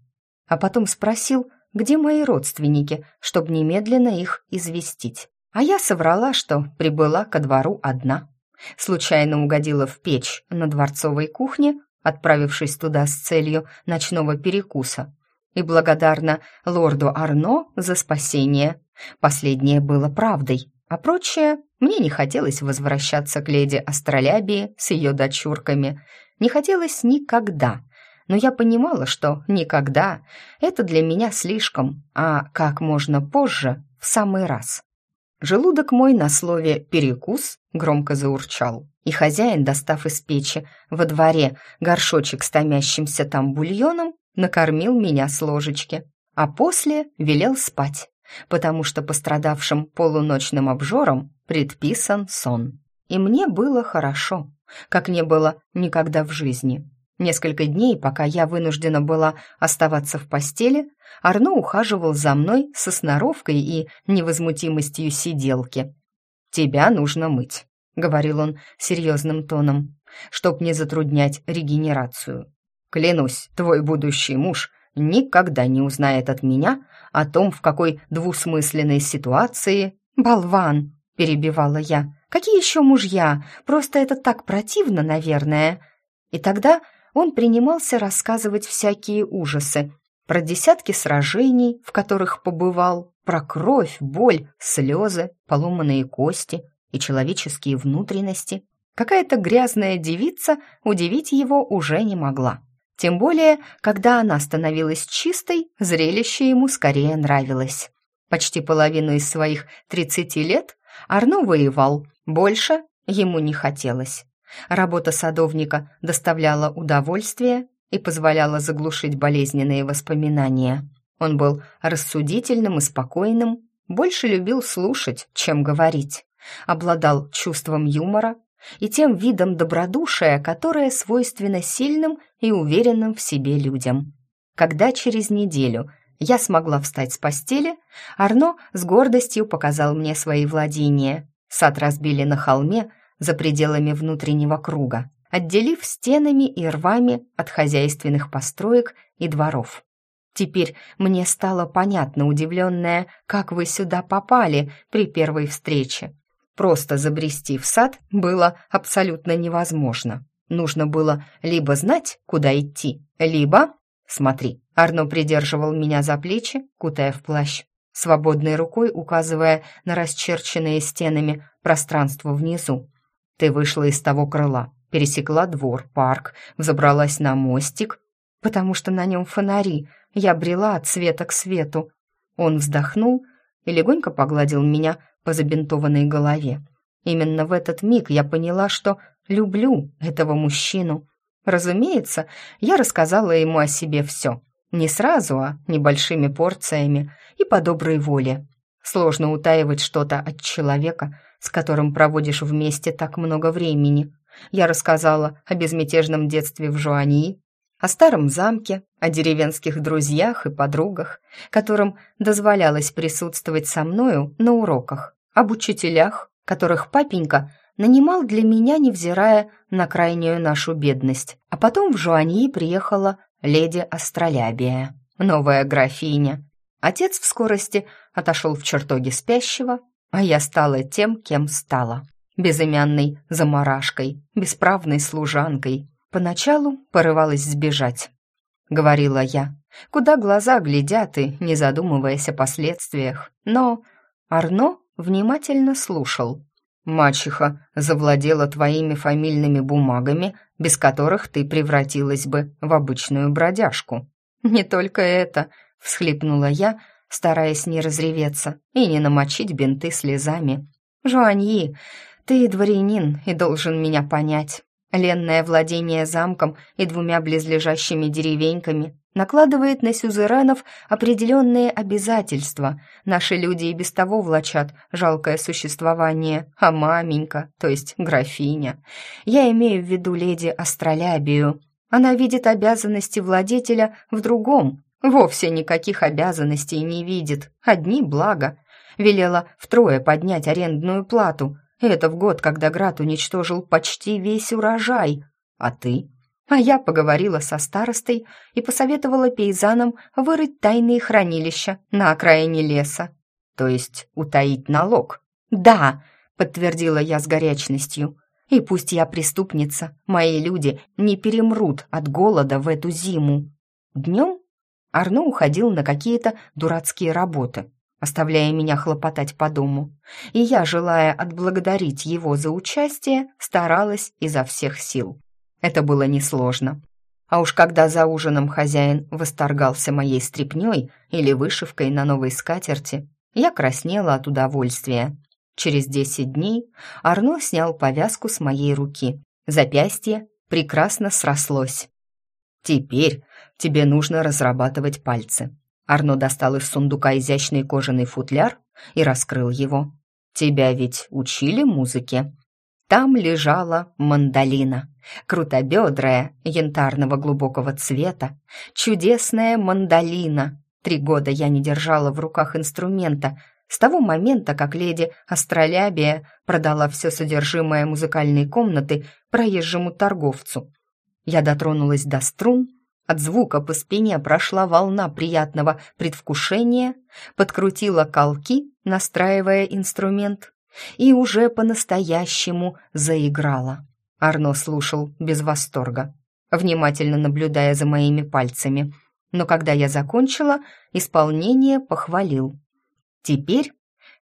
А потом спросил, где мои родственники, чтобы немедленно их известить. А я соврала, что прибыла ко двору одна. Случайно угодила в печь на дворцовой кухне, отправившись туда с целью ночного перекуса. И благодарна лорду Арно за спасение. Последнее было правдой, а прочее мне не хотелось возвращаться к леди Астролябии с ее дочурками. Не хотелось никогда но я понимала, что никогда это для меня слишком, а как можно позже, в самый раз. Желудок мой на слове «перекус» громко заурчал, и хозяин, достав из печи во дворе горшочек с томящимся там бульоном, накормил меня с ложечки, а после велел спать, потому что пострадавшим полуночным обжорам предписан сон. И мне было хорошо, как не было никогда в жизни. Несколько дней, пока я вынуждена была оставаться в постели, Арно ухаживал за мной со сноровкой и невозмутимостью сиделки. «Тебя нужно мыть», — говорил он серьезным тоном, «чтоб не затруднять регенерацию. Клянусь, твой будущий муж никогда не узнает от меня о том, в какой двусмысленной ситуации...» «Болван!» — перебивала я. «Какие еще мужья? Просто это так противно, наверное». И тогда он принимался рассказывать всякие ужасы про десятки сражений, в которых побывал, про кровь, боль, слезы, поломанные кости и человеческие внутренности. Какая-то грязная девица удивить его уже не могла. Тем более, когда она становилась чистой, зрелище ему скорее нравилось. Почти половину из своих 30 лет Арно воевал, больше ему не хотелось. Работа садовника доставляла удовольствие и позволяла заглушить болезненные воспоминания. Он был рассудительным и спокойным, больше любил слушать, чем говорить, обладал чувством юмора и тем видом добродушия, которое свойственно сильным и уверенным в себе людям. Когда через неделю я смогла встать с постели, Арно с гордостью показал мне свои владения. Сад разбили на холме, за пределами внутреннего круга, отделив стенами и рвами от хозяйственных построек и дворов. Теперь мне стало понятно, удивленное, как вы сюда попали при первой встрече. Просто забрести в сад было абсолютно невозможно. Нужно было либо знать, куда идти, либо... Смотри, Арно придерживал меня за плечи, кутая в плащ, свободной рукой указывая на расчерченные стенами пространство внизу. Ты вышла из того крыла, пересекла двор, парк, взобралась на мостик, потому что на нем фонари. Я брела от света к свету. Он вздохнул и легонько погладил меня по забинтованной голове. Именно в этот миг я поняла, что люблю этого мужчину. Разумеется, я рассказала ему о себе все. Не сразу, а небольшими порциями и по доброй воле. Сложно утаивать что-то от человека, с которым проводишь вместе так много времени. Я рассказала о безмятежном детстве в Жуании, о старом замке, о деревенских друзьях и подругах, которым дозволялось присутствовать со мною на уроках, об учителях, которых папенька нанимал для меня, невзирая на крайнюю нашу бедность. А потом в Жуаньи приехала леди Астролябия, новая графиня. Отец в скорости отошел в чертоги спящего, а я стала тем, кем стала. Безымянной заморашкой, бесправной служанкой. Поначалу порывалась сбежать. Говорила я, куда глаза глядят и не задумываясь о последствиях. Но Арно внимательно слушал. «Мачеха завладела твоими фамильными бумагами, без которых ты превратилась бы в обычную бродяжку». «Не только это», — всхлипнула я, стараясь не разреветься и не намочить бинты слезами. «Жуаньи, ты дворянин и должен меня понять. Ленное владение замком и двумя близлежащими деревеньками накладывает на сюзеренов определенные обязательства. Наши люди и без того влачат жалкое существование, а маменька, то есть графиня. Я имею в виду леди Астролябию. Она видит обязанности владетеля в другом, вовсе никаких обязанностей не видит, одни блага. Велела втрое поднять арендную плату, это в год, когда град уничтожил почти весь урожай. А ты? А я поговорила со старостой и посоветовала пейзанам вырыть тайные хранилища на окраине леса. То есть утаить налог? Да, подтвердила я с горячностью. И пусть я преступница, мои люди не перемрут от голода в эту зиму. Днем Арно уходил на какие-то дурацкие работы, оставляя меня хлопотать по дому. И я, желая отблагодарить его за участие, старалась изо всех сил. Это было несложно. А уж когда за ужином хозяин восторгался моей стряпнёй или вышивкой на новой скатерти, я краснела от удовольствия. Через десять дней Арно снял повязку с моей руки. Запястье прекрасно срослось. «Теперь тебе нужно разрабатывать пальцы», Арно достал из сундука изящный кожаный футляр и раскрыл его. «Тебя ведь учили музыке?» Там лежала мандолина, крутобедрая, янтарного глубокого цвета, чудесная мандолина. Три года я не держала в руках инструмента, с того момента, как леди Астролябия продала все содержимое музыкальной комнаты проезжему торговцу. Я дотронулась до струн. От звука по спине прошла волна приятного предвкушения, подкрутила колки, настраивая инструмент, и уже по-настоящему заиграла. Арно слушал без восторга, внимательно наблюдая за моими пальцами. Но когда я закончила, исполнение похвалил. Теперь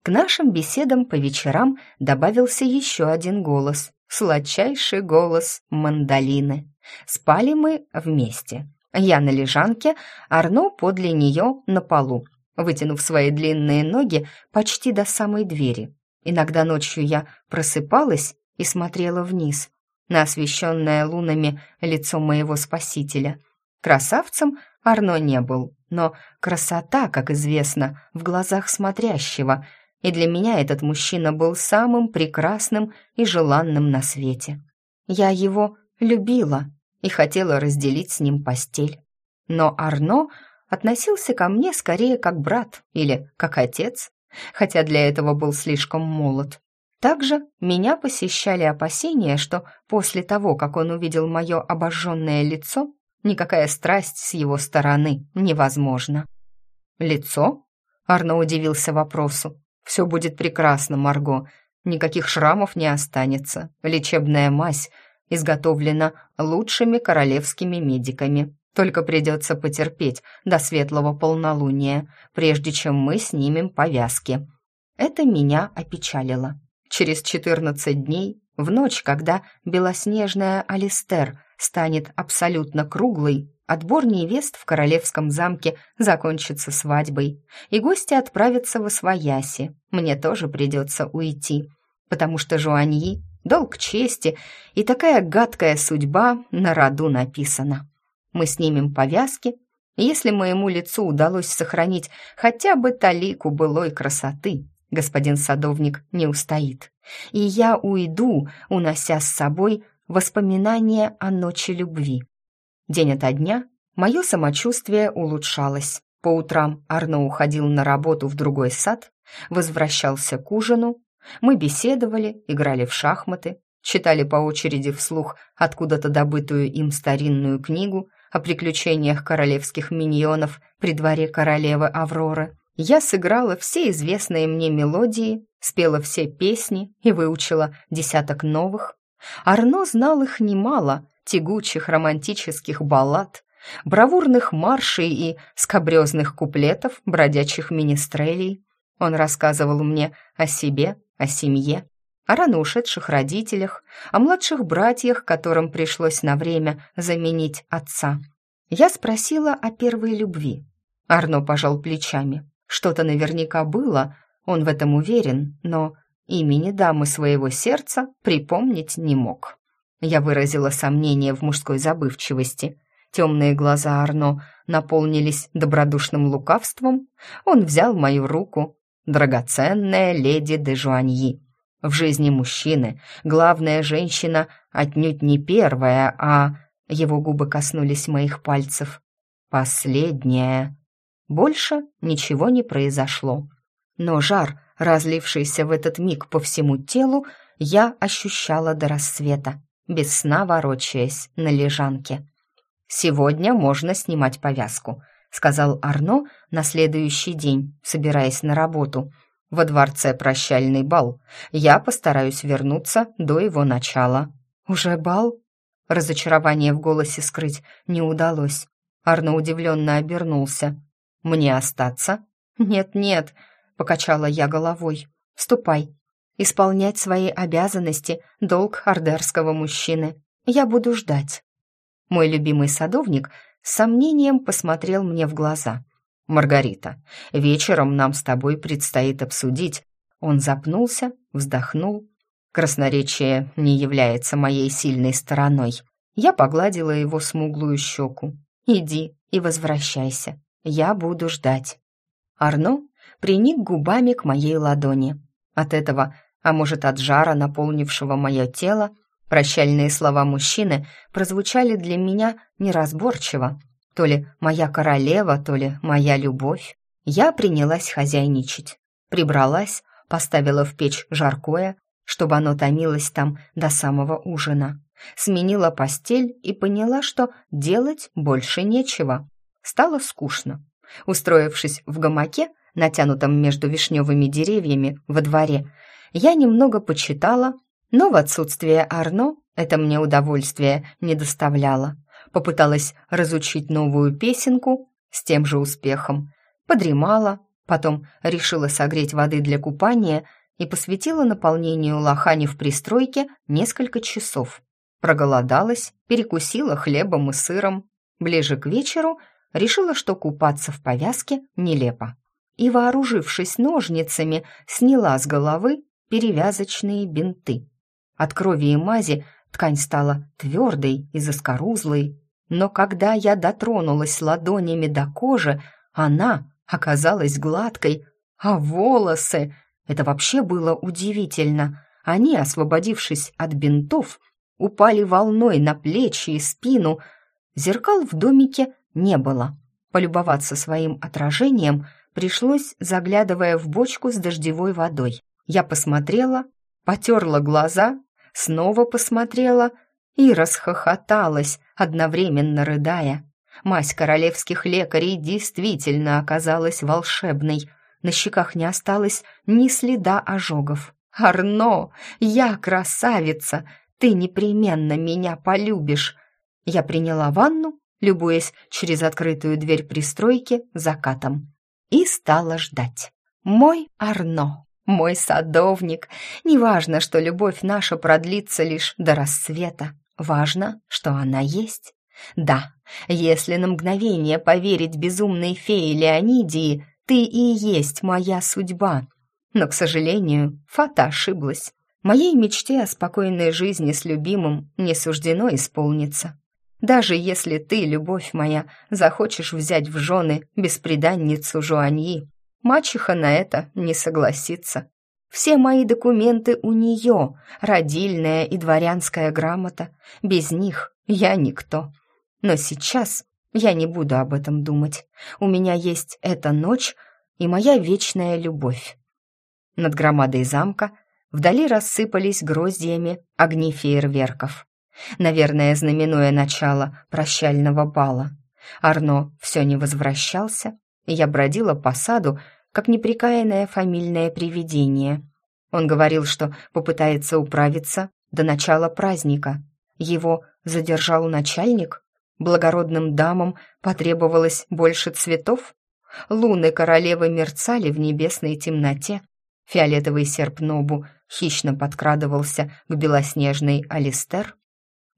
к нашим беседам по вечерам добавился еще один голос, сладчайший голос мандолины. Спали мы вместе. Я на лежанке, Арно подле нее на полу, вытянув свои длинные ноги почти до самой двери. Иногда ночью я просыпалась и смотрела вниз, на освещенное лунами лицо моего спасителя. Красавцем Арно не был, но красота, как известно, в глазах смотрящего, и для меня этот мужчина был самым прекрасным и желанным на свете. Я его любила, и хотела разделить с ним постель. Но Арно относился ко мне скорее как брат или как отец, хотя для этого был слишком молод. Также меня посещали опасения, что после того, как он увидел мое обожженное лицо, никакая страсть с его стороны невозможна. «Лицо?» — Арно удивился вопросу. «Все будет прекрасно, Марго. Никаких шрамов не останется. Лечебная мазь изготовлена лучшими королевскими медиками. Только придется потерпеть до светлого полнолуния, прежде чем мы снимем повязки. Это меня опечалило. Через 14 дней, в ночь, когда белоснежная Алистер станет абсолютно круглой, отбор невест в королевском замке закончится свадьбой, и гости отправятся в Освояси. Мне тоже придется уйти, потому что Жуаньи долг чести и такая гадкая судьба на роду написана. Мы снимем повязки, если моему лицу удалось сохранить хотя бы талику былой красоты, господин садовник не устоит, и я уйду, унося с собой воспоминания о ночи любви. День ото дня мое самочувствие улучшалось. По утрам Арно уходил на работу в другой сад, возвращался к ужину, Мы беседовали, играли в шахматы, читали по очереди вслух откуда-то добытую им старинную книгу о приключениях королевских миньонов при дворе королевы Авроры. Я сыграла все известные мне мелодии, спела все песни и выучила десяток новых. Арно знал их немало, тягучих романтических баллад, бравурных маршей и скобрезных куплетов бродячих министрелей. Он рассказывал мне о себе, о семье, о рано ушедших родителях, о младших братьях, которым пришлось на время заменить отца. Я спросила о первой любви. Арно пожал плечами. Что-то наверняка было, он в этом уверен, но имени дамы своего сердца припомнить не мог. Я выразила сомнение в мужской забывчивости. Темные глаза Арно наполнились добродушным лукавством. Он взял мою руку. Драгоценная леди де Жуаньи. В жизни мужчины главная женщина отнюдь не первая, а... Его губы коснулись моих пальцев. Последняя. Больше ничего не произошло. Но жар, разлившийся в этот миг по всему телу, я ощущала до рассвета, без сна ворочаясь на лежанке. «Сегодня можно снимать повязку», — сказал Арно на следующий день, собираясь на работу. «Во дворце прощальный бал. Я постараюсь вернуться до его начала». «Уже бал?» Разочарование в голосе скрыть не удалось. Арно удивленно обернулся. «Мне остаться?» «Нет-нет», — покачала я головой. «Ступай. Исполнять свои обязанности — долг ордерского мужчины. Я буду ждать». Мой любимый садовник с сомнением посмотрел мне в глаза. «Маргарита, вечером нам с тобой предстоит обсудить». Он запнулся, вздохнул. Красноречие не является моей сильной стороной. Я погладила его смуглую щеку. «Иди и возвращайся. Я буду ждать». Арно приник губами к моей ладони. От этого, а может от жара, наполнившего мое тело, прощальные слова мужчины прозвучали для меня неразборчиво. То ли моя королева, то ли моя любовь. Я принялась хозяйничать. Прибралась, поставила в печь жаркое, чтобы оно томилось там до самого ужина. Сменила постель и поняла, что делать больше нечего. Стало скучно. Устроившись в гамаке, натянутом между вишневыми деревьями во дворе, я немного почитала, но в отсутствие Арно это мне удовольствие не доставляло. Попыталась разучить новую песенку с тем же успехом. Подремала, потом решила согреть воды для купания и посвятила наполнению лохани в пристройке несколько часов. Проголодалась, перекусила хлебом и сыром. Ближе к вечеру решила, что купаться в повязке нелепо. И, вооружившись ножницами, сняла с головы перевязочные бинты. От крови и мази ткань стала твердой и заскорузлой, но когда я дотронулась ладонями до кожи, она оказалась гладкой, а волосы... Это вообще было удивительно. Они, освободившись от бинтов, упали волной на плечи и спину. Зеркал в домике не было. Полюбоваться своим отражением пришлось, заглядывая в бочку с дождевой водой. Я посмотрела, потерла глаза, снова посмотрела и расхохоталась, одновременно рыдая. Мазь королевских лекарей действительно оказалась волшебной. На щеках не осталось ни следа ожогов. «Арно, я красавица! Ты непременно меня полюбишь!» Я приняла ванну любуясь через открытую дверь пристройки закатом. И стала ждать. Мой Арно, мой садовник. Неважно, что любовь наша продлится лишь до рассвета. Важно, что она есть. Да, если на мгновение поверить безумной фее Леонидии, ты и есть моя судьба. Но, к сожалению, Фата ошиблась. Моей мечте о спокойной жизни с любимым не суждено исполниться. Даже если ты, любовь моя, захочешь взять в жены бесприданницу Жуаньи, мачеха на это не согласится. Все мои документы у нее, родильная и дворянская грамота. Без них я никто. Но сейчас я не буду об этом думать. У меня есть эта ночь и моя вечная любовь. Над громадой замка вдали рассыпались гроздьями огни фейерверков. Наверное, знаменуя начало прощального бала. Арно все не возвращался, и я бродила по саду, как неприкаянное фамильное привидение. Он говорил, что попытается управиться до начала праздника. Его задержал начальник? Благородным дамам потребовалось больше цветов? Луны королевы мерцали в небесной темноте. Фиолетовый серп Нобу хищно подкрадывался к белоснежной Алистер.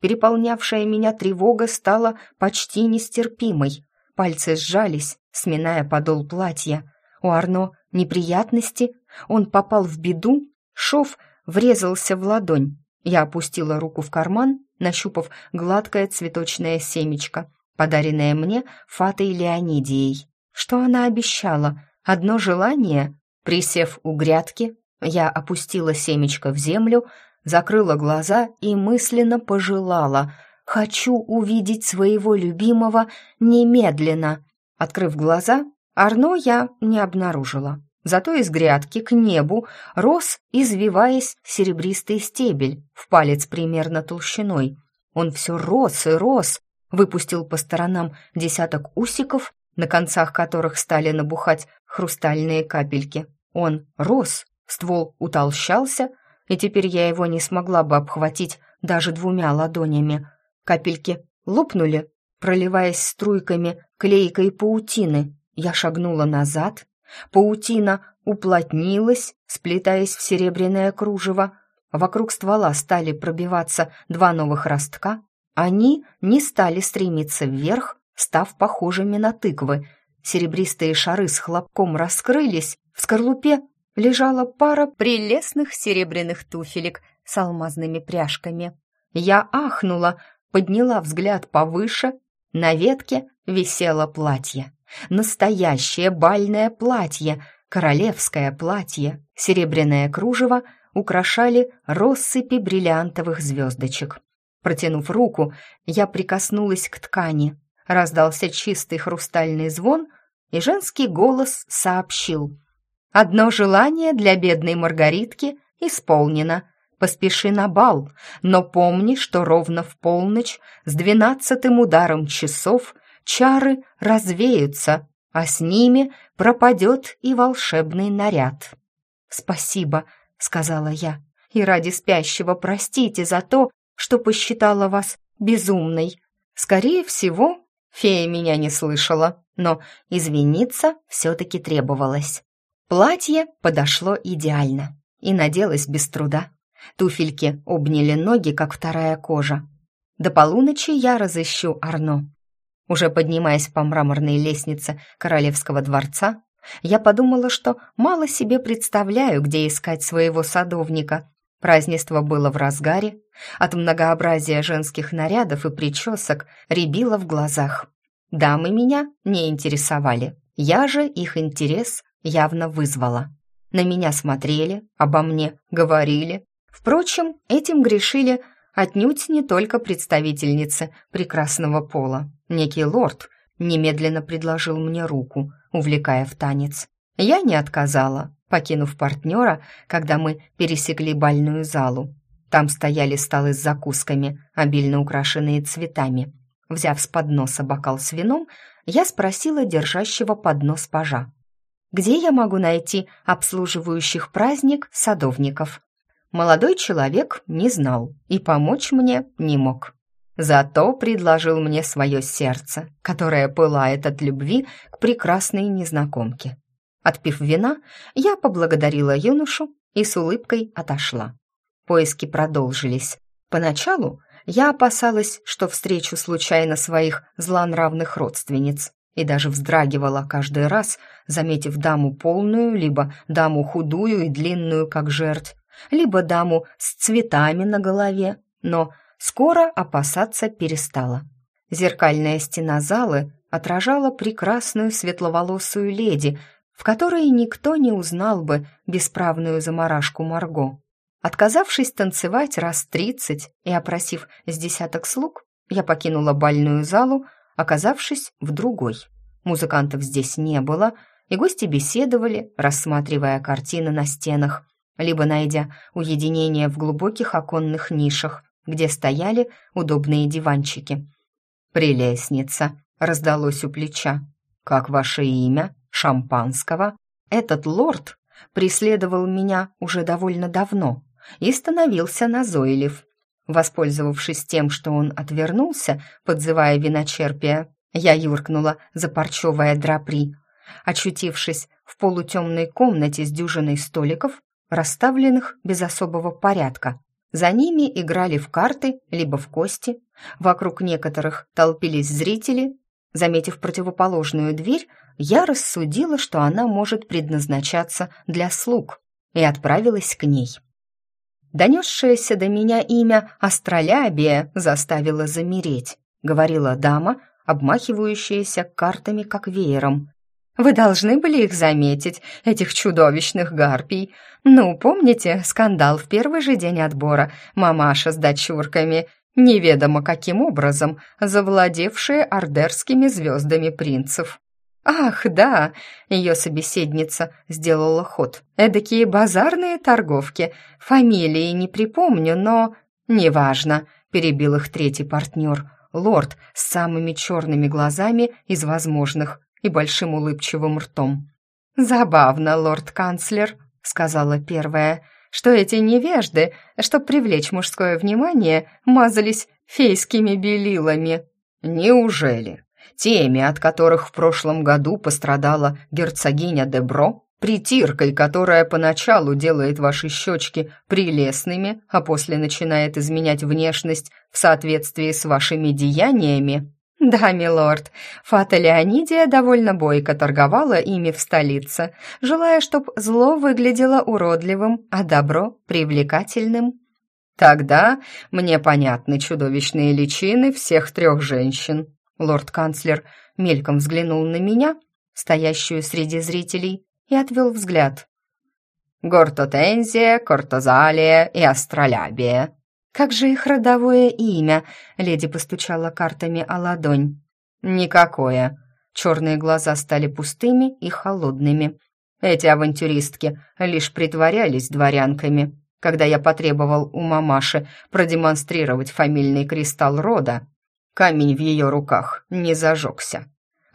Переполнявшая меня тревога стала почти нестерпимой. Пальцы сжались, сминая подол платья. У Арно неприятности, он попал в беду, шов врезался в ладонь. Я опустила руку в карман, нащупав гладкое цветочное семечко, подаренное мне Фатой Леонидией. Что она обещала? Одно желание? Присев у грядки, я опустила семечко в землю, закрыла глаза и мысленно пожелала «Хочу увидеть своего любимого немедленно». Открыв глаза, Арно я не обнаружила. Зато из грядки к небу рос, извиваясь, серебристый стебель, в палец примерно толщиной. Он все рос и рос, выпустил по сторонам десяток усиков, на концах которых стали набухать хрустальные капельки. Он рос, ствол утолщался, и теперь я его не смогла бы обхватить даже двумя ладонями. Капельки лопнули, проливаясь струйками клейкой паутины, я шагнула назад. Паутина уплотнилась, сплетаясь в серебряное кружево. Вокруг ствола стали пробиваться два новых ростка. Они не стали стремиться вверх, став похожими на тыквы. Серебристые шары с хлопком раскрылись. В скорлупе лежала пара прелестных серебряных туфелек с алмазными пряжками. Я ахнула, подняла взгляд повыше. На ветке висело платье. Настоящее бальное платье, королевское платье, серебряное кружево украшали россыпи бриллиантовых звездочек. Протянув руку, я прикоснулась к ткани. Раздался чистый хрустальный звон, и женский голос сообщил. «Одно желание для бедной Маргаритки исполнено. Поспеши на бал, но помни, что ровно в полночь с двенадцатым ударом часов — чары развеются, а с ними пропадет и волшебный наряд. «Спасибо», — сказала я, — «и ради спящего простите за то, что посчитала вас безумной. Скорее всего, фея меня не слышала, но извиниться все-таки требовалось. Платье подошло идеально и наделось без труда. Туфельки обняли ноги, как вторая кожа. До полуночи я разыщу Арно. Уже поднимаясь по мраморной лестнице королевского дворца, я подумала, что мало себе представляю, где искать своего садовника. Празднество было в разгаре, от многообразия женских нарядов и причесок рябило в глазах. Дамы меня не интересовали, я же их интерес явно вызвала. На меня смотрели, обо мне говорили. Впрочем, этим грешили отнюдь не только представительницы прекрасного пола. Некий лорд немедленно предложил мне руку, увлекая в танец. Я не отказала, покинув партнера, когда мы пересекли бальную залу. Там стояли столы с закусками, обильно украшенные цветами. Взяв с подноса бокал с вином, я спросила держащего поднос пажа. «Где я могу найти обслуживающих праздник садовников?» Молодой человек не знал и помочь мне не мог. Зато предложил мне свое сердце, которое пылает от любви к прекрасной незнакомке. Отпив вина, я поблагодарила юношу и с улыбкой отошла. Поиски продолжились. Поначалу я опасалась, что встречу случайно своих злонравных родственниц, и даже вздрагивала каждый раз, заметив даму полную, либо даму худую и длинную, как жерть, либо даму с цветами на голове, но скоро опасаться перестала. Зеркальная стена залы отражала прекрасную светловолосую леди, в которой никто не узнал бы бесправную заморашку Марго. Отказавшись танцевать раз тридцать и опросив с десяток слуг, я покинула бальную залу, оказавшись в другой. Музыкантов здесь не было, и гости беседовали, рассматривая картины на стенах, либо найдя уединение в глубоких оконных нишах, где стояли удобные диванчики. «Прелестница», — раздалось у плеча. «Как ваше имя? Шампанского?» Этот лорд преследовал меня уже довольно давно и становился назойлив. Воспользовавшись тем, что он отвернулся, подзывая виночерпия, я юркнула за парчевое драпри. Очутившись в полутемной комнате с дюжиной столиков, расставленных без особого порядка, за ними играли в карты, либо в кости. Вокруг некоторых толпились зрители. Заметив противоположную дверь, я рассудила, что она может предназначаться для слуг, и отправилась к ней. Донесшееся до меня имя Астролябия заставило замереть, говорила дама, обмахивающаяся картами как веером. Вы должны были их заметить, этих чудовищных гарпий. Ну, помните скандал в первый же день отбора, мамаша с дочурками, неведомо каким образом завладевшие ордерскими звездами принцев? «Ах, да!» — ее собеседница сделала ход. «Эдакие базарные торговки. Фамилии не припомню, но...» «Неважно», — перебил их третий партнер. Лорд с самыми черными глазами из возможных и большим улыбчивым ртом. «Забавно, лорд-канцлер», — сказала первая, «что эти невежды, чтоб привлечь мужское внимание, мазались фейскими белилами». «Неужели?» теми, от которых в прошлом году пострадала герцогиня Дебро, притиркой, которая поначалу делает ваши щечки прелестными, а после начинает изменять внешность в соответствии с вашими деяниями? Да, милорд, Фата Леонидия довольно бойко торговала ими в столице, желая, чтоб зло выглядело уродливым, а добро — привлекательным. Тогда мне понятны чудовищные личины всех трех женщин, Лорд-канцлер мельком взглянул на меня, стоящую среди зрителей, и отвел взгляд. «Гортотензия, Кортозалия и Астролябия». «Как же их родовое имя?» — леди постучала картами о ладонь. «Никакое». Черные глаза стали пустыми и холодными. Эти авантюристки лишь притворялись дворянками. Когда я потребовал у мамаши продемонстрировать фамильный кристалл рода, Камень в ее руках не зажегся.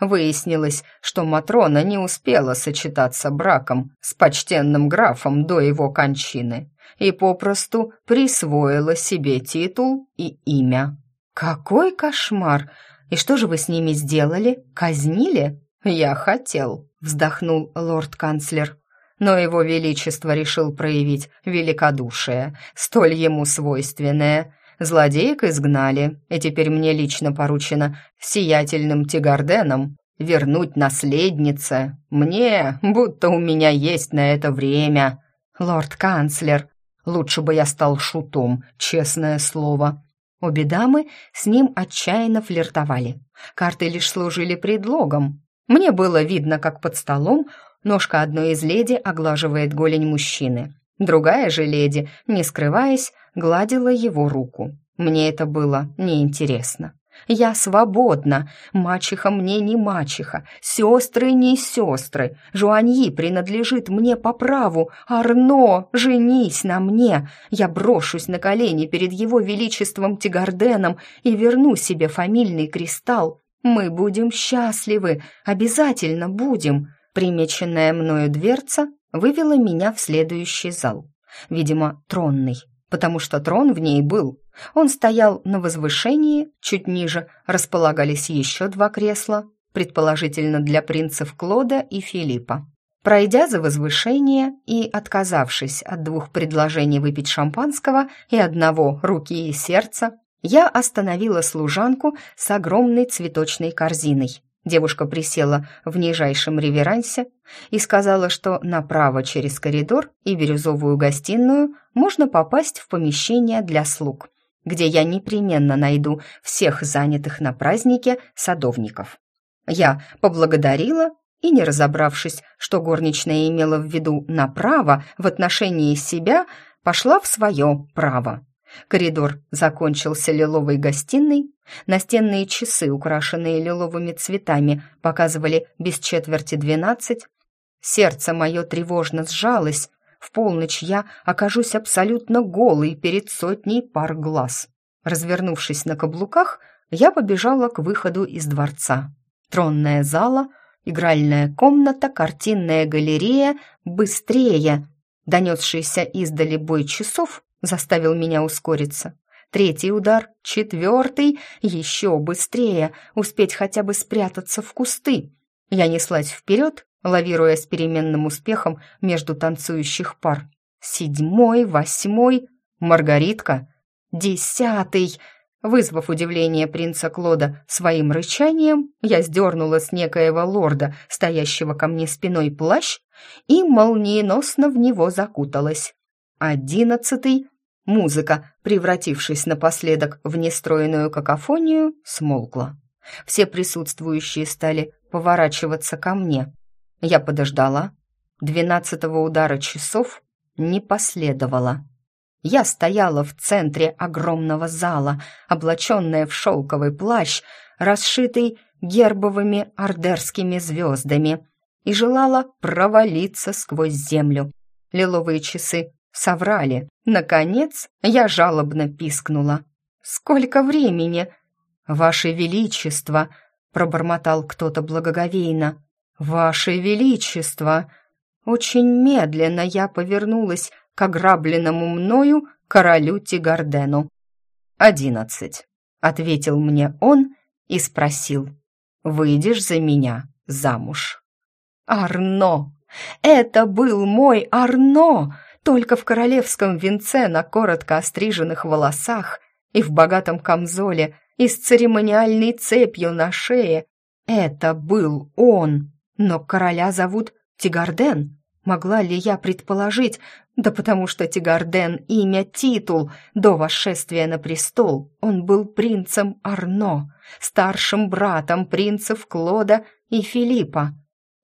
Выяснилось, что Матрона не успела сочетаться браком с почтенным графом до его кончины и попросту присвоила себе титул и имя. «Какой кошмар! И что же вы с ними сделали? Казнили?» «Я хотел», — вздохнул лорд-канцлер. Но его величество решил проявить великодушие, столь ему свойственное, Злодеек изгнали, и теперь мне лично поручено сиятельным Тигарденом вернуть наследнице. Мне, будто у меня есть на это время. Лорд-канцлер, лучше бы я стал шутом, честное слово. Обе дамы с ним отчаянно флиртовали. Карты лишь служили предлогом. Мне было видно, как под столом ножка одной из леди оглаживает голень мужчины. Другая же леди, не скрываясь, гладила его руку. Мне это было неинтересно. Я свободна, мачеха мне не мачеха, сестры не сестры, Жуаньи принадлежит мне по праву, Арно, женись на мне, я брошусь на колени перед его величеством Тигарденом и верну себе фамильный кристалл. Мы будем счастливы, обязательно будем. Примеченная мною дверца вывела меня в следующий зал, видимо, тронный потому что трон в ней был. Он стоял на возвышении, чуть ниже располагались еще два кресла, предположительно для принцев Клода и Филиппа. Пройдя за возвышение и отказавшись от двух предложений выпить шампанского и одного руки и сердца, я остановила служанку с огромной цветочной корзиной. Девушка присела в нижайшем реверансе и сказала, что направо через коридор и бирюзовую гостиную можно попасть в помещение для слуг, где я непременно найду всех занятых на празднике садовников. Я поблагодарила и, не разобравшись, что горничная имела в виду направо в отношении себя, пошла в свое право. Коридор закончился лиловой гостиной. Настенные часы, украшенные лиловыми цветами, показывали без четверти двенадцать. Сердце мое тревожно сжалось. В полночь я окажусь абсолютно голый перед сотней пар глаз. Развернувшись на каблуках, я побежала к выходу из дворца. Тронная зала, игральная комната, картинная галерея. Быстрее! Донесшийся издали бой часов заставил меня ускориться. Третий удар, четвертый, еще быстрее, успеть хотя бы спрятаться в кусты. Я неслась вперед, лавируя с переменным успехом между танцующих пар. Седьмой, восьмой, Маргаритка, десятый. Вызвав удивление принца Клода своим рычанием, я сдернула с некоего лорда, стоящего ко мне спиной плащ, и молниеносно в него закуталась. Одиннадцатый. Музыка, превратившись напоследок в нестроенную какофонию, смолкла. Все присутствующие стали поворачиваться ко мне. Я подождала. Двенадцатого удара часов не последовало. Я стояла в центре огромного зала, облаченная в шелковый плащ, расшитый гербовыми ордерскими звездами, и желала провалиться сквозь землю. Лиловые часы соврали. Наконец я жалобно пискнула. «Сколько времени?» «Ваше Величество!» — пробормотал кто-то благоговейно. «Ваше Величество!» Очень медленно я повернулась к ограбленному мною королю Тигардену. «Одиннадцать», — ответил мне он и спросил, «Выйдешь за меня замуж?» «Арно! Это был мой Арно!» Только в королевском венце на коротко остриженных волосах и в богатом камзоле и с церемониальной цепью на шее. Это был он. Но короля зовут Тигарден. Могла ли я предположить, да потому что Тигарден — имя, титул. До восшествия на престол он был принцем Арно, старшим братом принцев Клода и Филиппа.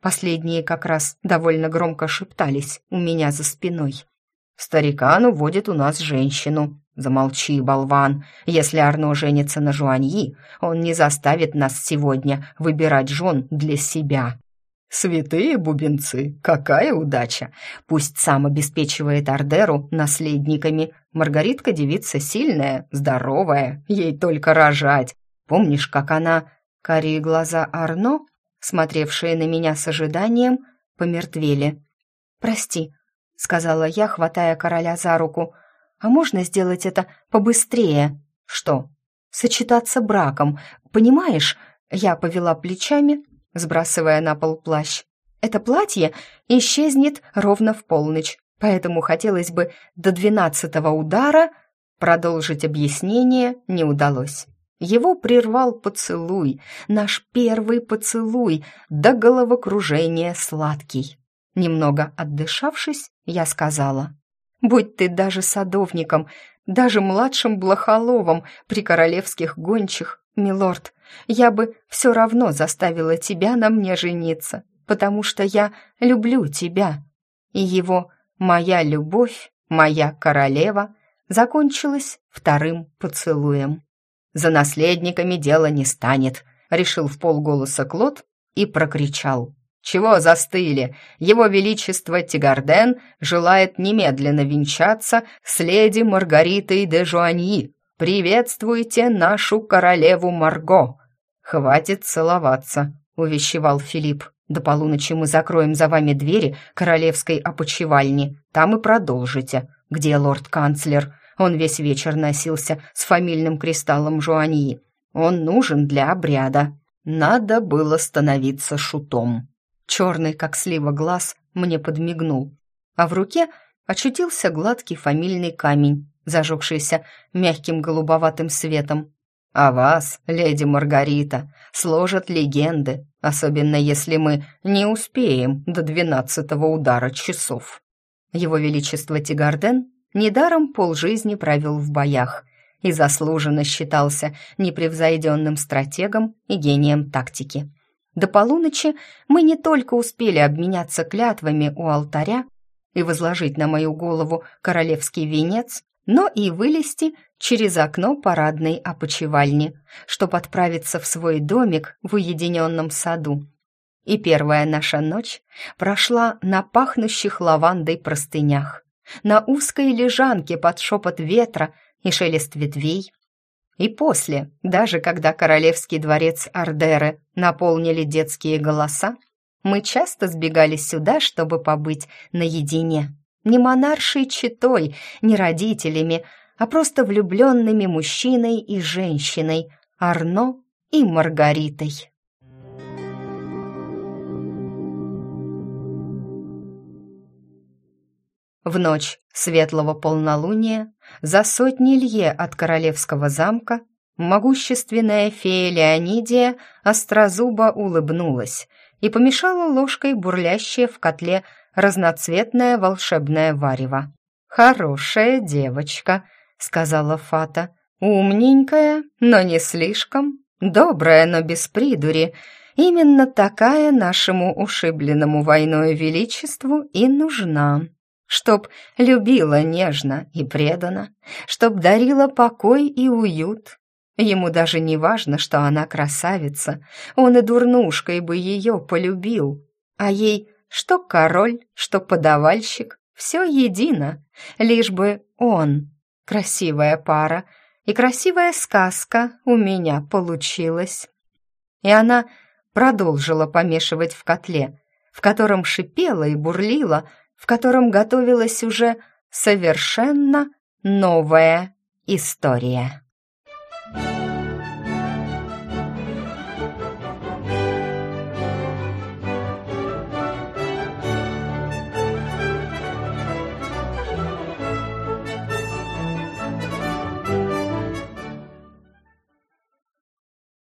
Последние как раз довольно громко шептались у меня за спиной. «Старикан уводит у нас женщину». «Замолчи, болван. Если Арно женится на Жуаньи, он не заставит нас сегодня выбирать жен для себя». Святые бубенцы, какая удача! Пусть сам обеспечивает Ардеру наследниками. Маргаритка девица сильная, здоровая, ей только рожать. Помнишь, как она... Карие глаза Арно, смотревшие на меня с ожиданием, помертвели. «Прости», — сказала я, хватая короля за руку. «А можно сделать это побыстрее?» «Что?» «Сочетаться браком. Понимаешь?» Я повела плечами, сбрасывая на пол плащ. «Это платье исчезнет ровно в полночь, поэтому хотелось бы до двенадцатого удара...» Продолжить объяснение не удалось. Его прервал поцелуй, наш первый поцелуй, до головокружения сладкий. Немного отдышавшись, я сказала, «Будь ты даже садовником, даже младшим блохоловом при королевских гончих, милорд, я бы все равно заставила тебя на мне жениться, потому что я люблю тебя». И его «моя любовь, моя королева» закончилась вторым поцелуем. «За наследниками дело не станет», — решил в полголоса Клод и прокричал. «Чего застыли? Его Величество Тигарден желает немедленно венчаться с леди Маргаритой де Жуаньи. Приветствуйте нашу королеву Марго!» «Хватит целоваться», — увещевал Филипп. «До полуночи мы закроем за вами двери королевской опочивальни. Там и продолжите. Где лорд-канцлер? Он весь вечер носился с фамильным кристаллом Жуаньи. Он нужен для обряда. Надо было становиться шутом». Черный, как слива глаз, мне подмигнул. А в руке очутился гладкий фамильный камень, зажегшийся мягким голубоватым светом. А вас, леди Маргарита, сложат легенды, особенно если мы не успеем до двенадцатого удара часов. Его Величество Тигарден недаром полжизни провел в боях и заслуженно считался непревзойденным стратегом и гением тактики. До полуночи мы не только успели обменяться клятвами у алтаря и возложить на мою голову королевский венец, но и вылезти через окно парадной опочивальни, чтобы отправиться в свой домик в уединенном саду. и первая наша ночь прошла на пахнущих лавандой простынях, на узкой лежанке под шепот ветра и шелест ветвей. И после, даже когда королевский дворец Ардеры наполнили детские голоса, мы часто сбегали сюда, чтобы побыть наедине. Не монаршей читой, не родителями, а просто влюбленными мужчиной и женщиной, Арно и Маргаритой. В ночь светлого полнолуния за сотни лье от королевского замка могущественная фея Леонидия острозубо улыбнулась и помешала ложкой бурлящее в котле разноцветное волшебное варево. «Хорошая девочка», — сказала Фата. «Умненькая, но не слишком. Добрая, но без придури. Именно такая нашему ушибленному войной величеству и нужна. Чтоб любила нежно и преданно, чтоб дарила покой и уют. Ему даже не важно, что она красавица, он и дурнушкой бы ее полюбил. А ей что король, что подавальщик, все едино, лишь бы он. Красивая пара и красивая сказка у меня получилась. И она продолжила помешивать в котле, в котором шипела и бурлила, в котором готовилась уже совершенно новая история.